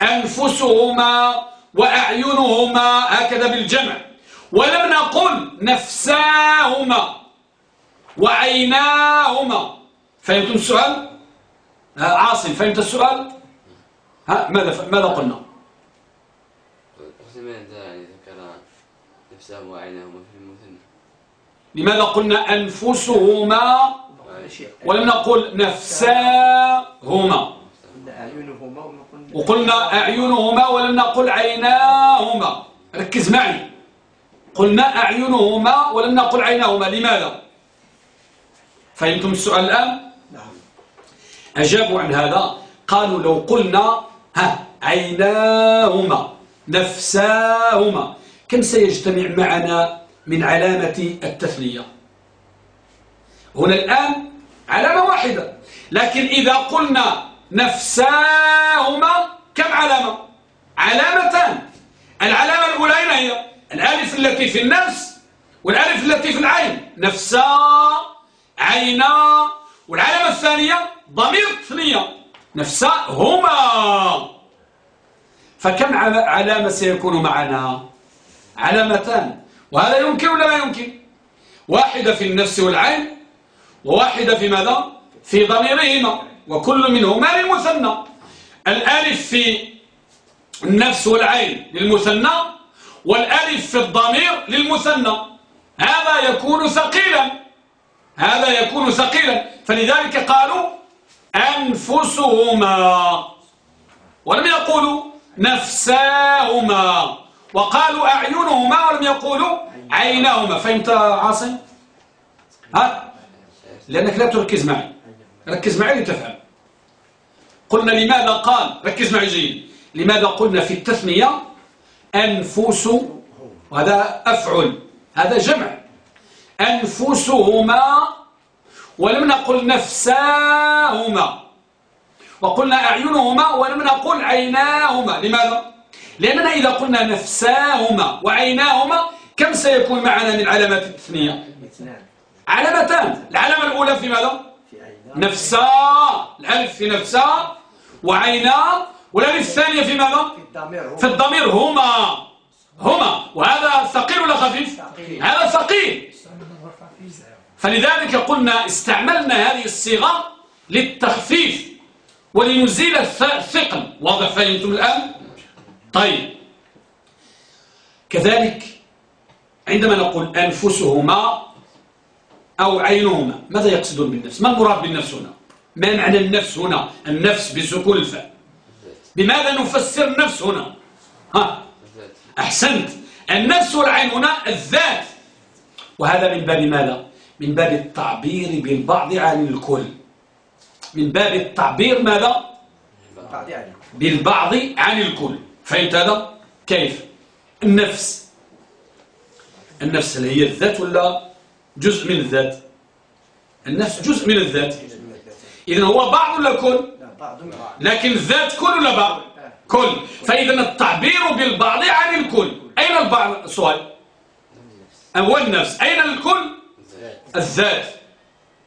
أنفسهما وأعينهما هكذا بالجمع. ولم نقل نفساهما. وعيناهما فهمتم السؤال؟ عاصم فهمت السؤال؟ ها ماذا ماذا قلنا؟ يعني ذكر نفسه وعينهما في المثنى؟ لماذا قلنا أنفسهما ولم نقل نفساهما؟ وقلنا أعينهما ولم نقل عيناهما. ركز معي. قلنا أعينهما ولم نقل عيناهما. لماذا؟ فهمتم السؤال الآن؟ نعم. أجابوا عن هذا قالوا لو قلنا ها عيناهما نفساهما كم سيجتمع معنا من علامة التثنية؟ هنا الآن علامة واحدة لكن إذا قلنا نفساهما كم علامة؟ علامتان. العلامة الأولى هي الألف التي في النفس والألف التي في العين. نفسا عينا والعلامة الثانية ضمير ثنية نفسا هما فكم علامة سيكون معنا؟ علامتان. وهذا يمكن ولا ما يمكن؟ واحدة في النفس والعين وواحدة في ماذا؟ في ضميرهما. وكل منهما للمثنى. الألف في النفس والعين للمثنى والألف في الضمير للمثنى. هذا يكون ثقيلا. هذا يكون ثقيلا. فلذلك قالوا أنفسهما ولم يقولوا نفساهما. وقالوا أعينهما ولم يقولوا عينهما فهمت عاصم؟ ها؟ لأنك لا تركز معي. ركز معي لتفهم قلنا لماذا قال؟ ركز معي جيد. لماذا قلنا في التثنية أنفس وهذا أفعل. هذا جمع. أنفسهما ولم نقل نفساهما. وقلنا أعينهما ولم نقل عيناهما. لماذا؟ لأننا إذا قلنا نفساهما وعيناهما كم سيكون معنا من علامات التثنية؟ علامتان. العلامة الأولى في ماذا؟ نفسا. الألف في نفسا وعينا. والألف الثانية في ماذا؟ في الضمير هما. هما. وهذا ثقيل ولا خفيف؟ هذا ثقيل. فلذلك قلنا استعملنا هذه الصيغة للتخفيف ولنزيل الثقل. واضح فهمتم الآن؟ طيب. كذلك عندما نقول أنفسهما أو عينهما ماذا يقصدون بالنفس؟ ما المراد بالنفس هنا؟ ما معنى النفس هنا؟ النفس بسكون الفاء بماذا نفسر النفس هنا؟ ها؟ أحسنت. النفس والعين هنا الذات. وهذا من باب ماذا؟ من باب التعبير بالبعض عن الكل. من باب التعبير ماذا؟ بالبعض عن الكل. فهمت هذا؟ كيف؟ النفس. النفس هل هي الذات ولا جزء من الذات؟ النفس جزء من الذات. إذن هو بعض ولا كل؟ لكن الذات كل ولا بعض؟ كل. فإذا التعبير بالبعض عن الكل. أين البعض؟ سؤال. هو النفس أين الكل؟ الذات.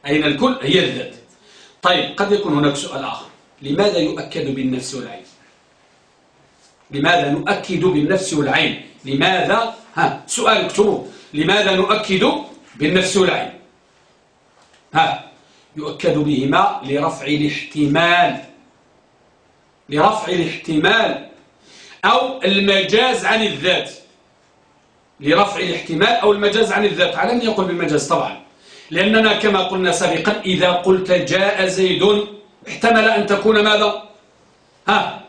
أين الكل؟ هي الذات. طيب قد يكون هناك سؤال آخر. لماذا يؤكد بالنفس والعين؟ لماذا نؤكد بالنفس والعين؟ لماذا؟ ها سؤال اكتبوا لماذا نؤكد بالنفس والعين؟ ها يؤكد بهما لرفع الاحتمال. لرفع الاحتمال. أو المجاز عن الذات. لرفع الاحتمال أو المجاز عن الذات. على أن يقول بالمجاز؟ طبعا. لأننا كما قلنا سابقا إذا قلت جاء زيد احتمل أن تكون ماذا؟ ها؟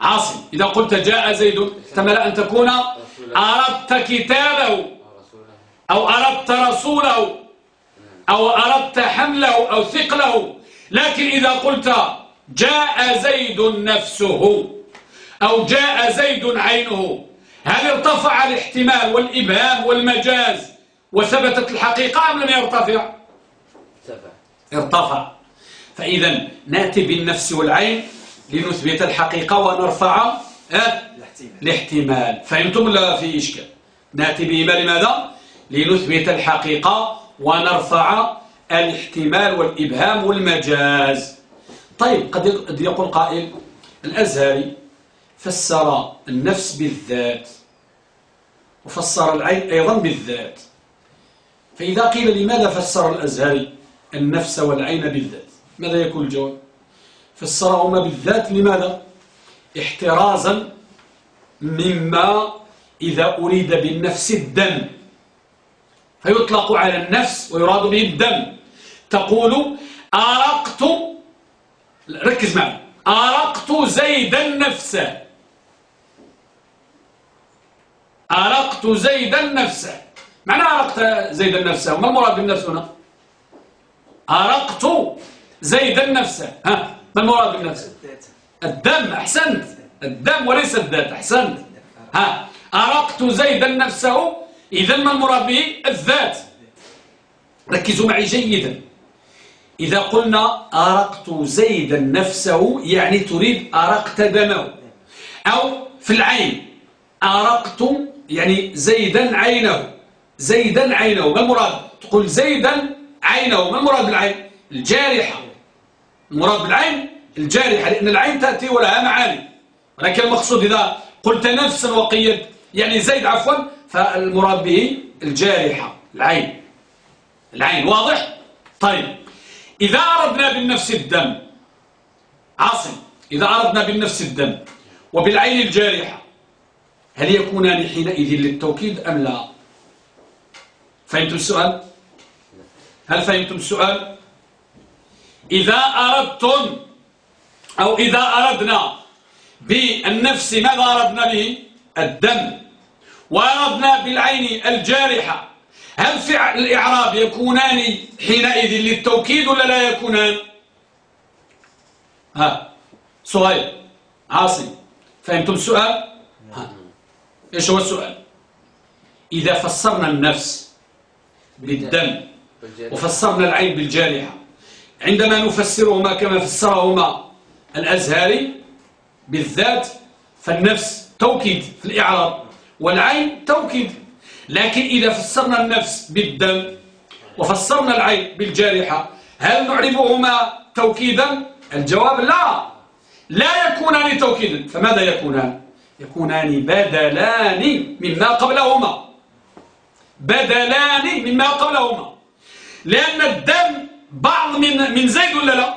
عاصم. إذا قلت جاء زيد احتمل أن تكون أردت كتابه أو أردت رسوله أو أردت حمله أو ثقله. لكن إذا قلت جاء زيد نفسه أو جاء زيد عينه هل ارتفع الاحتمال والإبهام والمجاز؟ وثبتت الحقيقة أم لم يرتفع؟ ارتفع. فإذا نأتي بالنفس والعين لنثبت الحقيقة ونرفع آه؟ الاحتمال. فهمتم ولا في إشكال؟ نأتي بهما لماذا؟ لنثبت الحقيقة ونرفع الاحتمال والإبهام والمجاز. طيب قد يقول قائل الأزهري فسر النفس بالذات وفسر العين أيضا بالذات. فإذا قيل لماذا فسر الأزهري النفس والعين بالذات؟ ماذا يكون الجواب فسرهما بالذات لماذا؟ احترازا مما إذا أريد بالنفس الدم. فيطلق على النفس ويراد به الدم. تقول أرقت ركز معي أرقت زيدا نفسه. أرقت زيدا نفسه. معنى أرقت زيدا نفسه؟ ما المراد بالنفس هنا؟ أرقت زيدا نفسه. ها ما المراد بالنفس؟ الدم. أحسنت. الدم وليس الذات. أحسنت. ها أرقت زيدا نفسه. إذا ما المراد به؟ الذات. ركزوا معي جيدا. إذا قلنا أرقت زيدا نفسه يعني تريد أرقت دمه. أو في العين. أرقت يعني زيدا عينه. زيدا عينه ما المراد؟ تقول زيدا عينه ما المراد بالعين؟ الجارحة. المراد بالعين؟ الجارحة لأن العين تأتي ولها معاني. ولكن المقصود إذا قلت نفسا وقيد يعني زيد عفوا فالمراد به الجارحة العين. العين واضح؟ طيب. إذا أردنا بالنفس الدم عاصم إذا أردنا بالنفس الدم وبالعين الجارحة هل يكونان حينئذ للتوكيد أم لا؟ فهمتم السؤال؟ هل فهمتم السؤال؟ إذا أردتم أو إذا أردنا بالنفس ماذا أردنا به؟ الدم. وأردنا بالعين الجارحة. هل فعل الإعراب يكونان حينئذ للتوكيد ولا لا يكونان؟ ها سؤال. عاصم فهمتم السؤال؟ ها. إيش هو السؤال؟ إذا فسرنا النفس بالدم. وفسرنا العين بالجارحة عندما نفسرهما كما فسرهما الأزهري بالذات فالنفس توكيد في الإعراب. والعين توكيد. لكن إذا فسرنا النفس بالدم وفسرنا العين بالجارحة هل نعربهما توكيدا؟ الجواب لا. لا يكونان توكيدا. فماذا يكونان؟ يكونان بدلان مما قبلهما. بدلان مما قبلهما لأن الدم بعض من من زيد ولا لا؟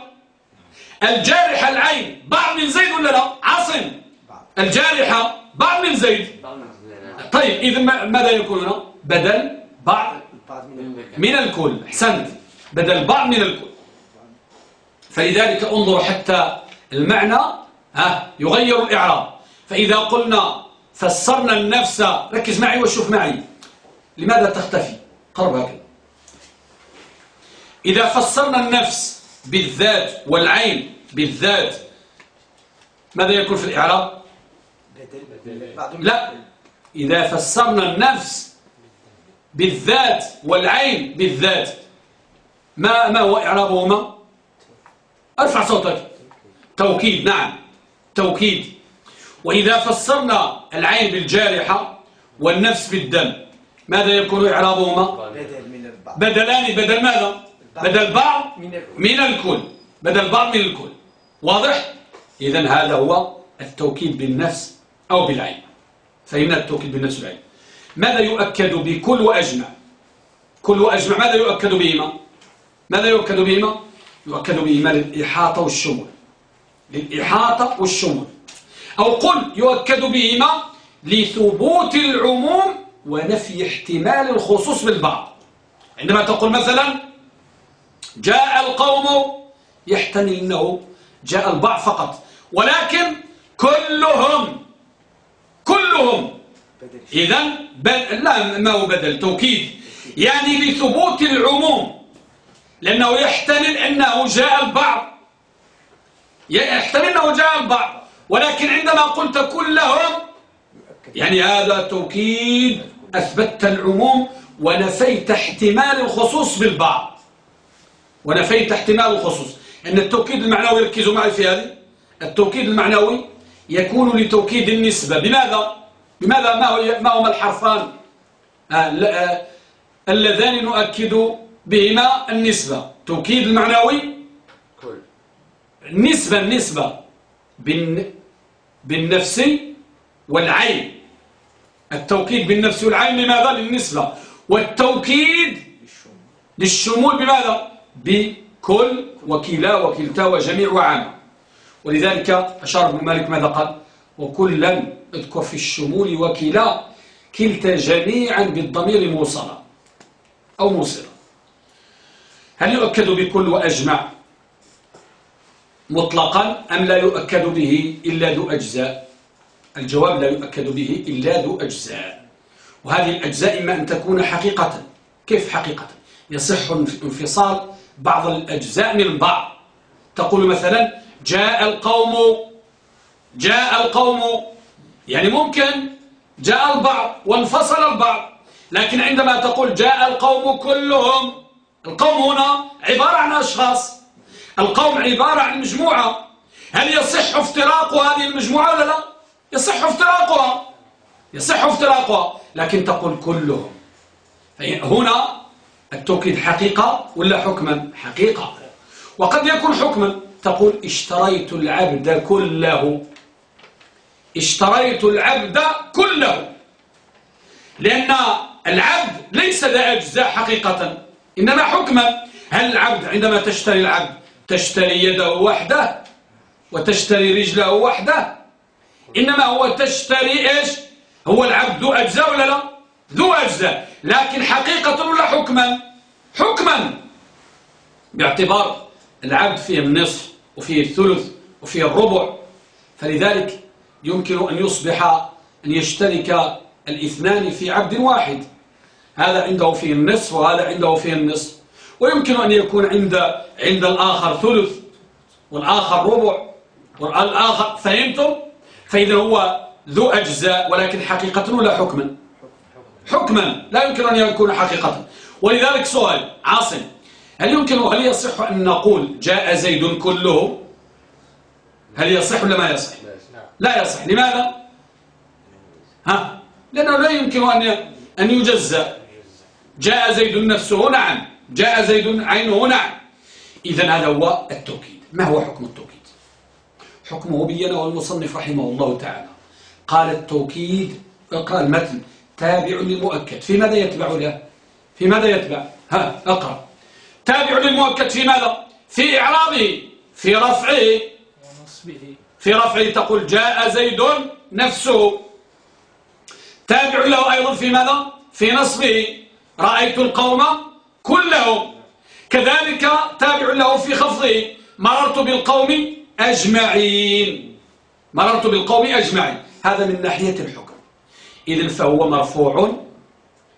الجارحة العين بعض من زيد ولا لا؟ عاصم. الجارحة بعض من زيد. طيب إذا ماذا يكون هنا بدل بعض من الكل. أحسنت. بدل بعض من الكل. فلذلك انظروا حتى المعنى ها يغير الإعراب. فإذا قلنا فسرنا النفس ركز معي وشوف معي. لماذا تختفي؟ قرب هكذا. إذا فسرنا النفس بالذات والعين بالذات ماذا يكون في الإعراب؟ لا إذا فسرنا النفس بالذات والعين بالذات ما ما هو إعرابهما؟ أرفع صوتك. توكيد نعم توكيد. وإذا فسرنا العين بالجارحة والنفس بالدم ماذا يكون إعرابهما بدلان بدل ماذا؟ بدل بعض من الكل. من الكل بدل بعض من الكل. واضح؟ إذا هذا هو التوكيد بالنفس أو بالعين. فهمنا التوكيد بالنفس والعين. ماذا يؤكد بكل وأجمع؟ كل وأجمع ماذا يؤكد بهما؟ ماذا يؤكد بهما؟ يؤكد بهما للإحاطة والشمول. للإحاطة والشمول. أو قل يؤكد بهما لثبوت العموم ونفي احتمال الخصوص بالبعض. عندما تقول مثلا جاء القوم يحتمل أنه جاء البعض فقط. ولكن كلهم كلهم. إذا لا ما هو بدل توكيد. يعني لثبوت العموم لأنه يحتمل أنه جاء البعض. يحتمل أنه جاء البعض. ولكن عندما قلت كلهم يعني هذا توكيد. أثبتت العموم ونفيت احتمال الخصوص بالبعض. ونفيت احتمال الخصوص. أن التوكيد المعنوي ركزوا معي في هذه. التوكيد المعنوي يكون لتوكيد النسبة. بماذا؟ بماذا؟ ما, هو ما هما الحرفان؟ آه آه اللذان نؤكد بهما النسبة. توكيد المعنوي كل النسبة النسبة بالن... بالنفس والعين. التوكيد بالنفس والعين لماذا؟ للنسبة والتوكيد للشمول بماذا؟ بكل وكلا وكلتا وجميع وعام ولذلك أشار ابن مالك ماذا قال؟ وكلا اذكر في الشمول وكلا كلتا جميعا بالضمير موصلا أو موصلا هل يؤكد بكل وأجمع مطلقا أم لا يؤكد به إلا ذو أجزاء الجواب لا يؤكد به إلا ذو أجزاء. وهذه الأجزاء إما أن تكون حقيقة. كيف حقيقة؟ يصح انفصال بعض الأجزاء من بعض تقول مثلا جاء القوم جاء القوم. يعني ممكن جاء البعض وانفصل البعض. لكن عندما تقول جاء القوم كلهم القوم هنا عبارة عن أشخاص. القوم عبارة عن مجموعة. هل يصح افتراق هذه المجموعة ولا لا؟ يصح افتراقها يصح افتراقها لكن تقول كلهم. هنا التوكيد حقيقة ولا حكما؟ حقيقة. وقد يكون حكما. تقول اشتريت العبد كله. اشتريت العبد كله. لأن العبد ليس ذا أجزاء حقيقة. إنما حكما. هل العبد عندما تشتري العبد تشتري يده وحده وتشتري رجله وحده؟ إنما هو تشتري إيش؟ هو العبد ذو أجزاء ولا لا؟ ذو أجزاء. لكن حقيقة ولا حكما؟ حكما. باعتبار العبد فيه النصف وفيه الثلث وفيه الربع. فلذلك يمكن أن يصبح أن يشترك الاثنان في عبد واحد. هذا عنده فيه النصف وهذا عنده فيه النصف. ويمكن أن يكون عند عند الآخر ثلث والآخر ربع والآخر فهمتم؟ فإذا هو ذو أجزاء ولكن حقيقة ولا حكما. حكما لا يمكن أن يكون حقيقة. ولذلك سؤال عاصم هل يمكن هل يصح أن نقول جاء زيد كله؟ هل يصح ولا ما يصح؟ لا يصح. لماذا؟ ها؟ لأنه لا يمكن أن أن يجزأ. جاء زيد نفسه نعم. جاء زيد عينه نعم. إذا هذا هو التوكيد. ما هو حكم التوكيد؟ حكمه بينه المصنف رحمه الله تعالى. قال التوكيد قال المتن تابع للمؤكد. في ماذا يتبع له؟ في ماذا يتبع؟ ها اقرأ. تابع للمؤكد في ماذا؟ في إعرابه في رفعه. في رفعه تقول جاء زيد نفسه. تابع له أيضا في ماذا؟ في نصبه. رأيت القوم كلهم. كذلك تابع له في خفضه. مررت بالقوم أجمعين. مررت بالقوم أجمعين. هذا من ناحية الحكم. إذن فهو مرفوع.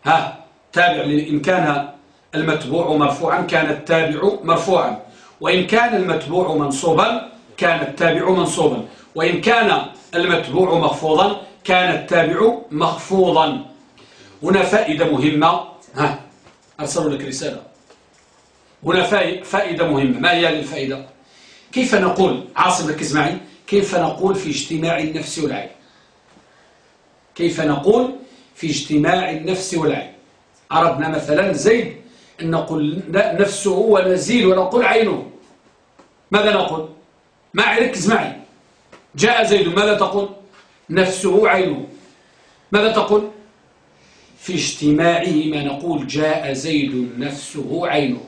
ها تابع إن كان المتبوع مرفوعا كان التابع مرفوعا. وإن كان المتبوع منصوبا كان التابع منصوبا. وإن كان المتبوع مخفوضا كان التابع مخفوضا. هنا فائدة مهمة. ها أرسلوا لك رسالة. هنا فائدة مهمة. ما هي الفائدة؟ كيف نقول عاصم ركز معي كيف نقول في اجتماع النفس والعين؟ كيف نقول في اجتماع النفس والعين؟ عرفنا مثلا زيد أن نقول نفسه ونزيل ونقول عينه. ماذا نقول؟ معي ركز معي. جاء زيد ماذا تقول؟ نفسه عينه. ماذا تقول؟ في اجتماعهما نقول جاء زيد نفسه عينه.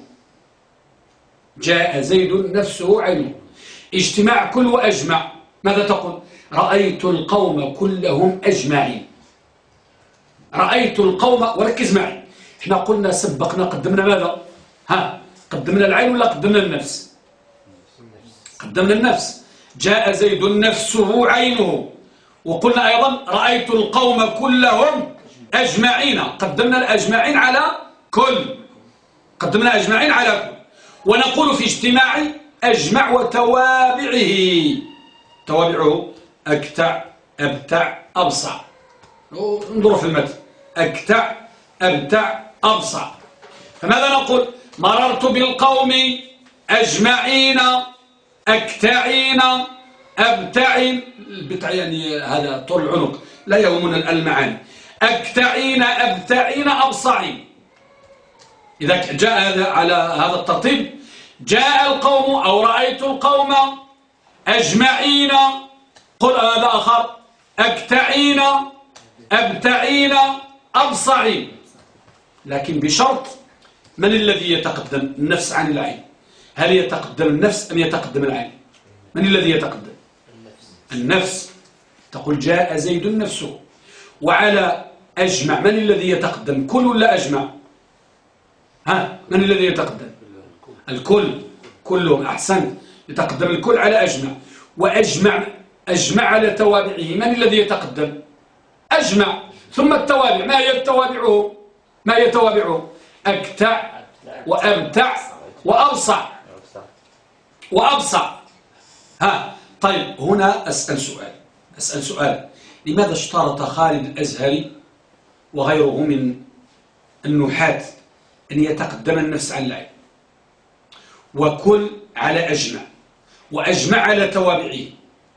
جاء زيد نفسه عينه اجتماع كل وأجمع. ماذا تقول؟ رأيت القوم كلهم أجمعين. رأيت القوم وركز معي. إحنا قلنا سبقنا قدمنا ماذا؟ ها قدمنا العين ولا قدمنا النفس؟ قدمنا النفس. جاء زيد نفسه عينه. وقلنا أيضا رأيت القوم كلهم أجمعين. قدمنا الأجمعين على كل. قدمنا أجمعين على كل. ونقول في اجتماع أجمع وتوابعه. توابعه أكتع أبتع أبصع. انظروا في المتن. أكتع أبتع أبصع. فماذا نقول؟ مررت بالقوم أجمعين أكتعين أبتعين. البتع يعني هذا طول العنق. لا يهمنا المعاني أكتعين أبتعين أبصعين. إذا جاء على هذا الترتيب جاء القوم أو رأيت القوم أجمعين قل هذا آخر أكتعين أبتعين أبصعين. لكن بشرط من الذي يتقدم النفس عن العين؟ هل يتقدم النفس أم يتقدم العين؟ من الذي يتقدم؟ النفس, النفس. تقول جاء زيد نفسه وعلى أجمع من الذي يتقدم؟ كل ولا أجمع؟ ها من الذي يتقدم؟ الكل. كلهم أحسن. يتقدم الكل على أجمع. وأجمع أجمع على توابعه. من الذي يتقدم؟ أجمع. ثم التوابع. ما هي التوابعه ما هي توابعه أكتع وأبتع وأبصع. وأبصع. ها طيب هنا أسأل سؤال. أسأل سؤال. لماذا اشترط خالد الأزهري وغيره من النحاة؟ أن يتقدم النفس على العين وكل على أجمع. وأجمع على توابعه.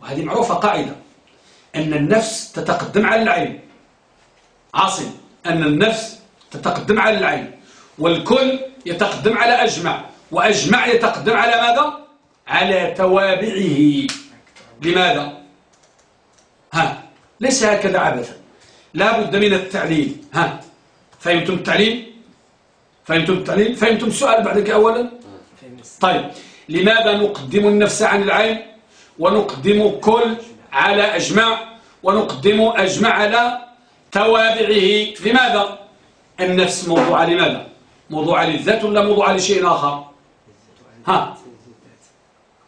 وهذه معروفة قاعدة. أن النفس تتقدم على العين عاصم أن النفس تتقدم على العين والكل يتقدم على أجمع. وأجمع يتقدم على ماذا؟ على توابعه. لماذا؟ ها ليس هكذا عبثا. لا بد من التعليل. ها فهمتم التعليل؟ فهمتم التعليل؟ فهمتم السؤال بعدك أولا؟ طيب لماذا نقدم النفس عن العين ونقدم كل على أجمع ونقدم أجمع على توابعه لماذا؟ النفس موضوعة لماذا؟ موضوعة للذات ولا موضوعة لشيء آخر؟ ها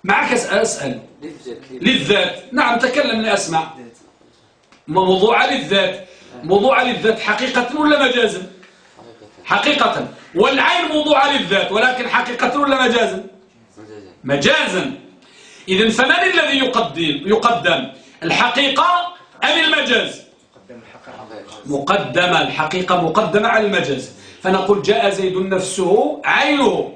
معك أسأل للذات نعم تكلم لأسمع موضوع للذات موضوع للذات حقيقة ولا مجازا حقيقة والعين موضوع للذات ولكن حقيقة ولا مجازا؟ مجازا. إذا فمن الذي يقدم يقدم؟ الحقيقة أم المجاز؟ مقدمة. الحقيقة مقدمة على المجاز. فنقول جاء زيد نفسه عينه.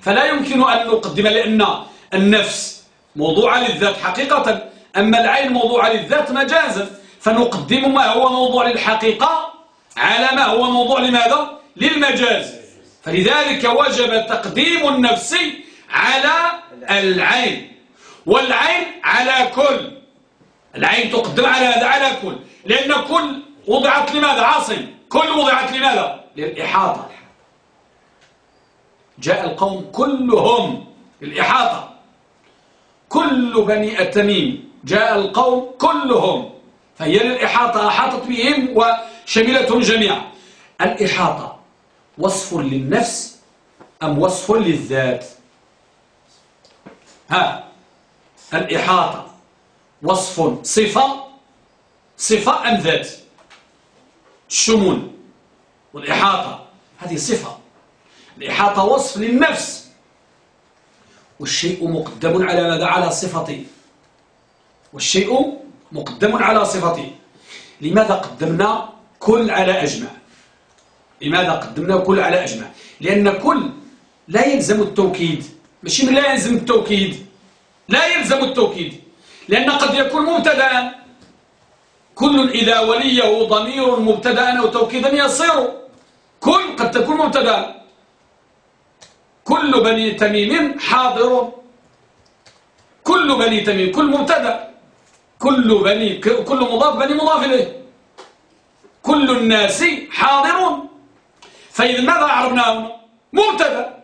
فلا يمكن أن نقدم لأن النفس موضوع للذات حقيقة. أما العين موضوع للذات مجازا. فنقدم ما هو موضوع للحقيقة على ما هو موضوع لماذا؟ للمجاز. فلذلك وجب تقديم النفس على العين. والعين على كل. العين تقدم على هذا على كل. لأن كل وضعت لماذا؟ عاصم. كل وضعت لماذا؟ للإحاطة. جاء القوم كلهم للإحاطة. كل بني التميم. جاء القوم كلهم. فهي للإحاطة أحاطت بهم وشملتهم جميعا. الإحاطة. وصف للنفس أم وصف للذات؟ ها الإحاطة. وصف صفة صفة أم ذات؟ الشمول والإحاطة هذه صفة. الإحاطة وصف للنفس. والشيء مقدم على ماذا؟ على صفته والشيء مقدم على صفته لماذا قدمنا؟ كل على أجمع. لماذا قدمنا كل على أجمع؟ لأن كل لا يلزم التوكيد. ماشي لا يلزم التوكيد. لا يلزم التوكيد. لأن قد يكون مبتدأ. كل إذا وليه ضمير مبتدأ أو توكيدا يصير. كل قد تكون مبتدأ. كل بني تميم حاضر. كل بني تميم كل مبتدأ. كل بني كل مضاف بني مضاف إليه. كل الناس حاضر فإذا ماذا عربناه مبتدا.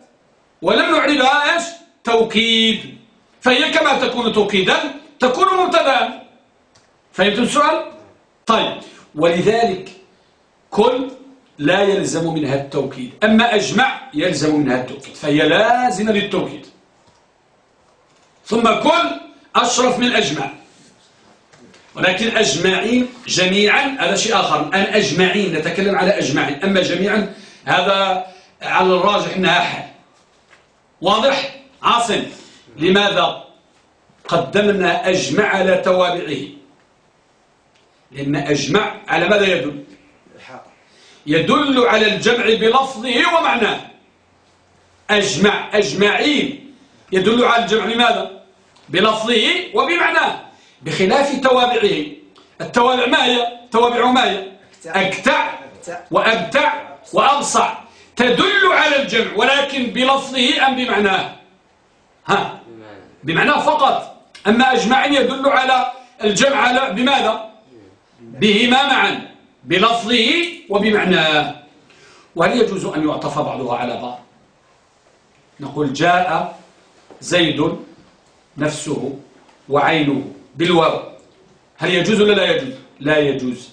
ولم نعربها إيش؟ توكيد. فهي كما تكون توكيدا تكون مبتدا. فهمتم السؤال؟ طيب. ولذلك كل لا يلزم منها التوكيد. أما أجمع يلزم منها التوكيد. فهي لازمة للتوكيد. ثم كل أشرف من أجمع ولكن أجمعين جميعا هذا شيء آخر. أن أجمعين نتكلم على أجمعين. أما جميعا هذا على الراجح أنها حال واضح؟ عاصم لماذا قدمنا أجمع على توابعه؟ لأن أجمع على ماذا يدل؟ يدل على الجمع بلفظه ومعناه. أجمع أجمعين. يدل على الجمع بماذا؟ بلفظه وبمعناه. بخلاف توابعه. التوابع ما هي؟ توابع ما هي؟ أكتع. وأبتع. وأبصع تدل على الجمع ولكن بلفظه أم بمعناه؟ ها؟ بمعناه فقط. أما أجمع يدل على الجمع بماذا؟ بهما معا بلفظه وبمعناه. وهل يجوز أن يعطف بعضها على بعض؟ نقول جاء زيد نفسه وعينه بالواو. هل يجوز ولا لا يجوز؟ لا يجوز.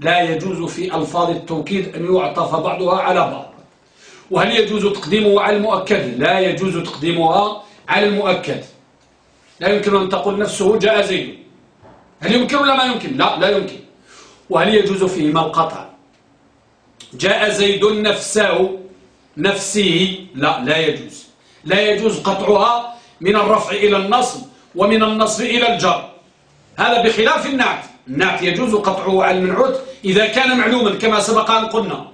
لا يجوز في ألفاظ التوكيد أن يعطف بعضها على بعض. وهل يجوز تقديمه على المؤكد؟ لا يجوز تقديمها على المؤكد. لا يمكن أن تقول نفسه جاء زيد هل يمكن ولا ما يمكن؟ لا لا يمكن. وهل يجوز فيهما القطع؟ جاء زيد نفسه نفسه لا لا يجوز. لا يجوز قطعها من الرفع إلى النصب ومن النصب إلى الجر. هذا بخلاف النعت. النعت يجوز قطعه على المنعوت إذا كان معلوما كما سبق أن قلنا.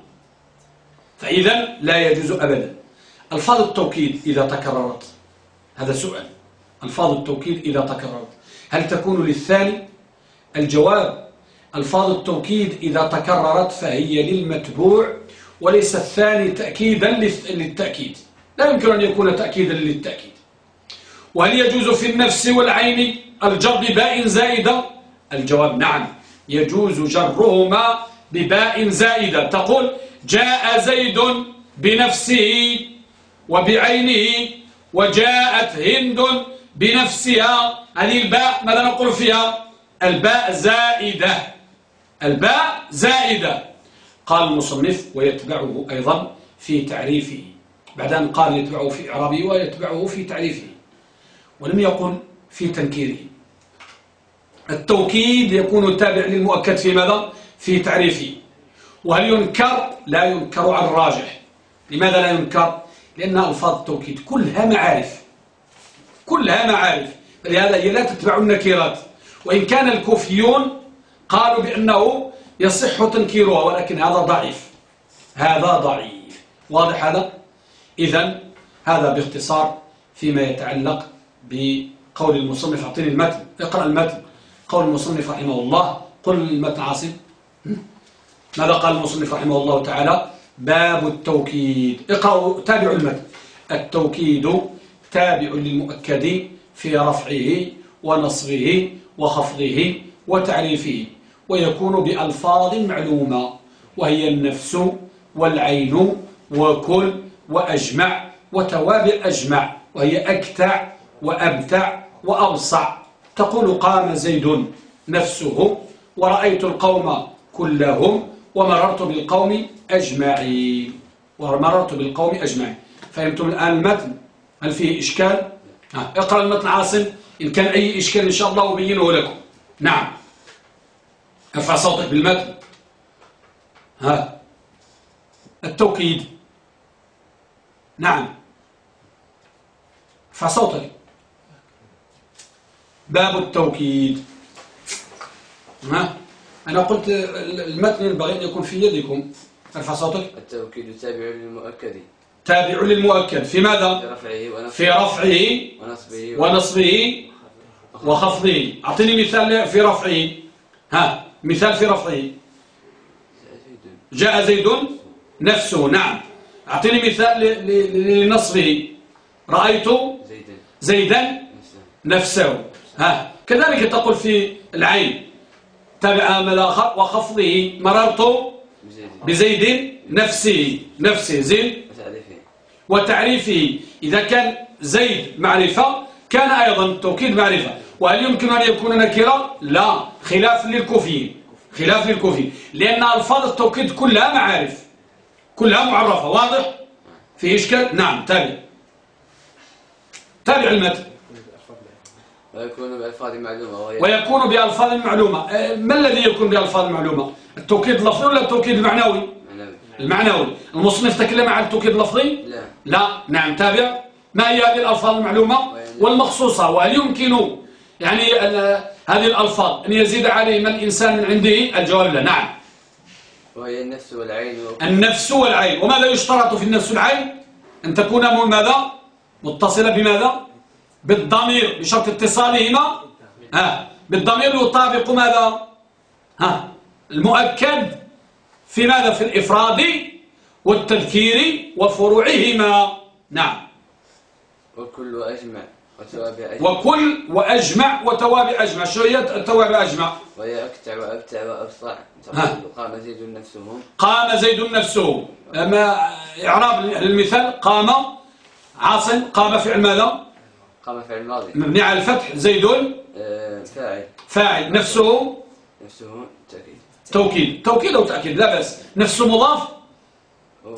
فإذا لا يجوز أبدا. ألفاظ التوكيد إذا تكررت. هذا سؤال. ألفاظ التوكيد إذا تكررت. هل تكون للثاني؟ الجواب ألفاظ التوكيد إذا تكررت فهي للمتبوع وليس الثاني تأكيدا للتأكيد. لا يمكن أن يكون تأكيدا للتأكيد. وهل يجوز في النفس والعين الجر بباء زائدة؟ الجواب نعم. يجوز جرهما بباء زائدة. تقول جاء زيد بنفسه وبعينه وجاءت هند بنفسها. هذه الباء ماذا نقول فيها؟ الباء زائدة. الباء زائدة. قال المصنف ويتبعه أيضا في تعريفه. بعد أن قال يتبعه في إعرابه ويتبعه في تعريفه. ولم يقل في تنكيره. التوكيد يكون تابع للمؤكد في ماذا؟ في تعريفه. وهل ينكر؟ لا ينكر على الراجح. لماذا لا ينكر؟ لأن ألفاظ التوكيد كلها معارف. كلها معارف. فلهذا هي لا تتبع النكيرات. وإن كان الكوفيون قالوا بأنه يصح تنكيرها ولكن هذا ضعيف. هذا ضعيف. واضح هذا؟ إذا هذا باختصار فيما يتعلق بقول المصنف أعطيني المتن. اقرأ المتن. قول المصنف رحمه الله قل المتن عاصم ماذا قال المصنف رحمه الله تعالى؟ باب التوكيد. اقرأوا تابعوا المتن التوكيد تابع للمؤكد في رفعه ونصبه وخفضه وتعريفه ويكون بألفاظ معلومة وهي النفس والعين وكل وأجمع وتوابع أجمع وهي أكتع وأبتع وأبصع تقول قام زيد نفسه ورأيت القوم كلهم ومررت بالقوم أجمعين ومررت بالقوم أجمعين. فهمتم الآن المتن؟ هل فيه إشكال؟ اقرأ المتن عاصم إن كان أي إشكال إن شاء الله أبينه لكم. نعم. ارفع صوتك بالمتن. ها. التوكيد. نعم. ارفع صوتك. باب التوكيد. ها؟ أنا قلت المتن ينبغي أن يكون في يدكم. ارفع صوتك. التوكيد تابع للمؤكد. تابع للمؤكد. في ماذا؟ في رفعه ونصبه. في رفعه ونصبه. ونصبه وخفضه. أعطيني مثال في رفعه. ها؟ مثال في رفعه. جاء زيد نفسه. نعم. أعطيني مثال لنصبه. رأيت زيدا. نفسه. ها كذلك تقول في العين تابع من الآخر وخفضه مررت بزيد نفسه نفسه زين وتعريفه إذا كان زيد معرفة كان أيضا توكيد معرفة وهل يمكن أن يكون نكرة؟ لا خلاف للكوفيين خلاف للكوفيين لأن ألفاظ التوكيد كلها معارف كلها معرفة واضح؟ في إشكال؟ نعم تابع تابع المتن ويكون بألفاظ معلومة ويكون بألفاظ معلومة. آه، ما الذي يكون بألفاظ معلومة؟ التوكيد اللفظي ولا التوكيد المعنوي؟ معنوي. المعنوي. المصنف تكلم عن التوكيد اللفظي؟ لا. لا. نعم تابع. ما هي هذه الألفاظ المعلومة؟ والمخصوصة وهل يمكن؟ يعني أن هذه الألفاظ. أن يزيد عليهما الإنسان من عنده؟ الجواب لا. نعم. وهي النفس والعين النفس والعين. وماذا يشترط في النفس والعين؟ أن تكون ماذا؟ متصلة بماذا؟ بالضمير بشرط اتصالهما. ها بالضمير يطابق ماذا؟ ها المؤكد في ماذا؟ في الإفراد والتذكير وفروعهما. نعم. وكل أجمع وتوابع أجمع. وكل وأجمع وتوابع أجمع. شو هي التوابع أجمع؟ وهي أكتع وأبتع وأبصع. قام زيد نفسه. قام زيد نفسه. ما إعراب المثال قام عاصم قام فعل ماذا؟ قام فعل ماضي مبني على الفتح زيد آه، فاعل. فاعل. نفسه؟ نفسه تأكيد. توكيد. توكيد أو تأكيد؟ لا بأس. نفسه مضاف؟ و-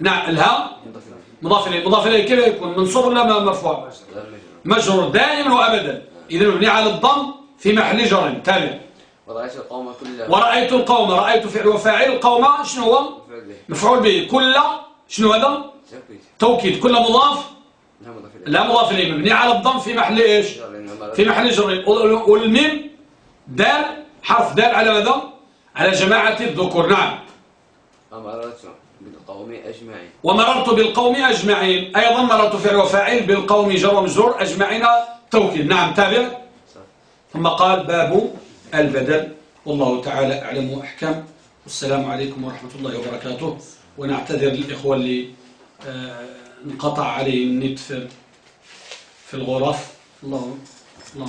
نعم الها مضاف إليه. مضاف إليه. مضاف كيف يكون؟ منصوب ولا مرفوع؟ لا مجرور دائما وأبدا. إذا مبني على الضم في محل جر. تابع ورأيت القوم كلهم ورأيت القوم. رأيت فعل وفاعل. القوم شنو هو؟ مفعول به. مفعول به. كل. شنو هذا؟ توكيد. كل مضاف؟ لا مضاف. لا مضاف إليه. مبني على الضم في محل إيش؟ في محل جر والميم دال حرف دال على ماذا؟ على جماعة الذكور. نعم. ومررت بالقوم أجمعين. ومررت بالقوم أجمعين. أيضا مررت فعل وفاعل بالقوم جر ومجرور أجمعين توكيد. نعم تابع. ثم قال باب البدل. والله تعالى أعلم وأحكم. والسلام عليكم ورحمة الله وبركاته. ونعتذر للإخوة اللي آه، انقطع عليهم النت في في الغرف. الله.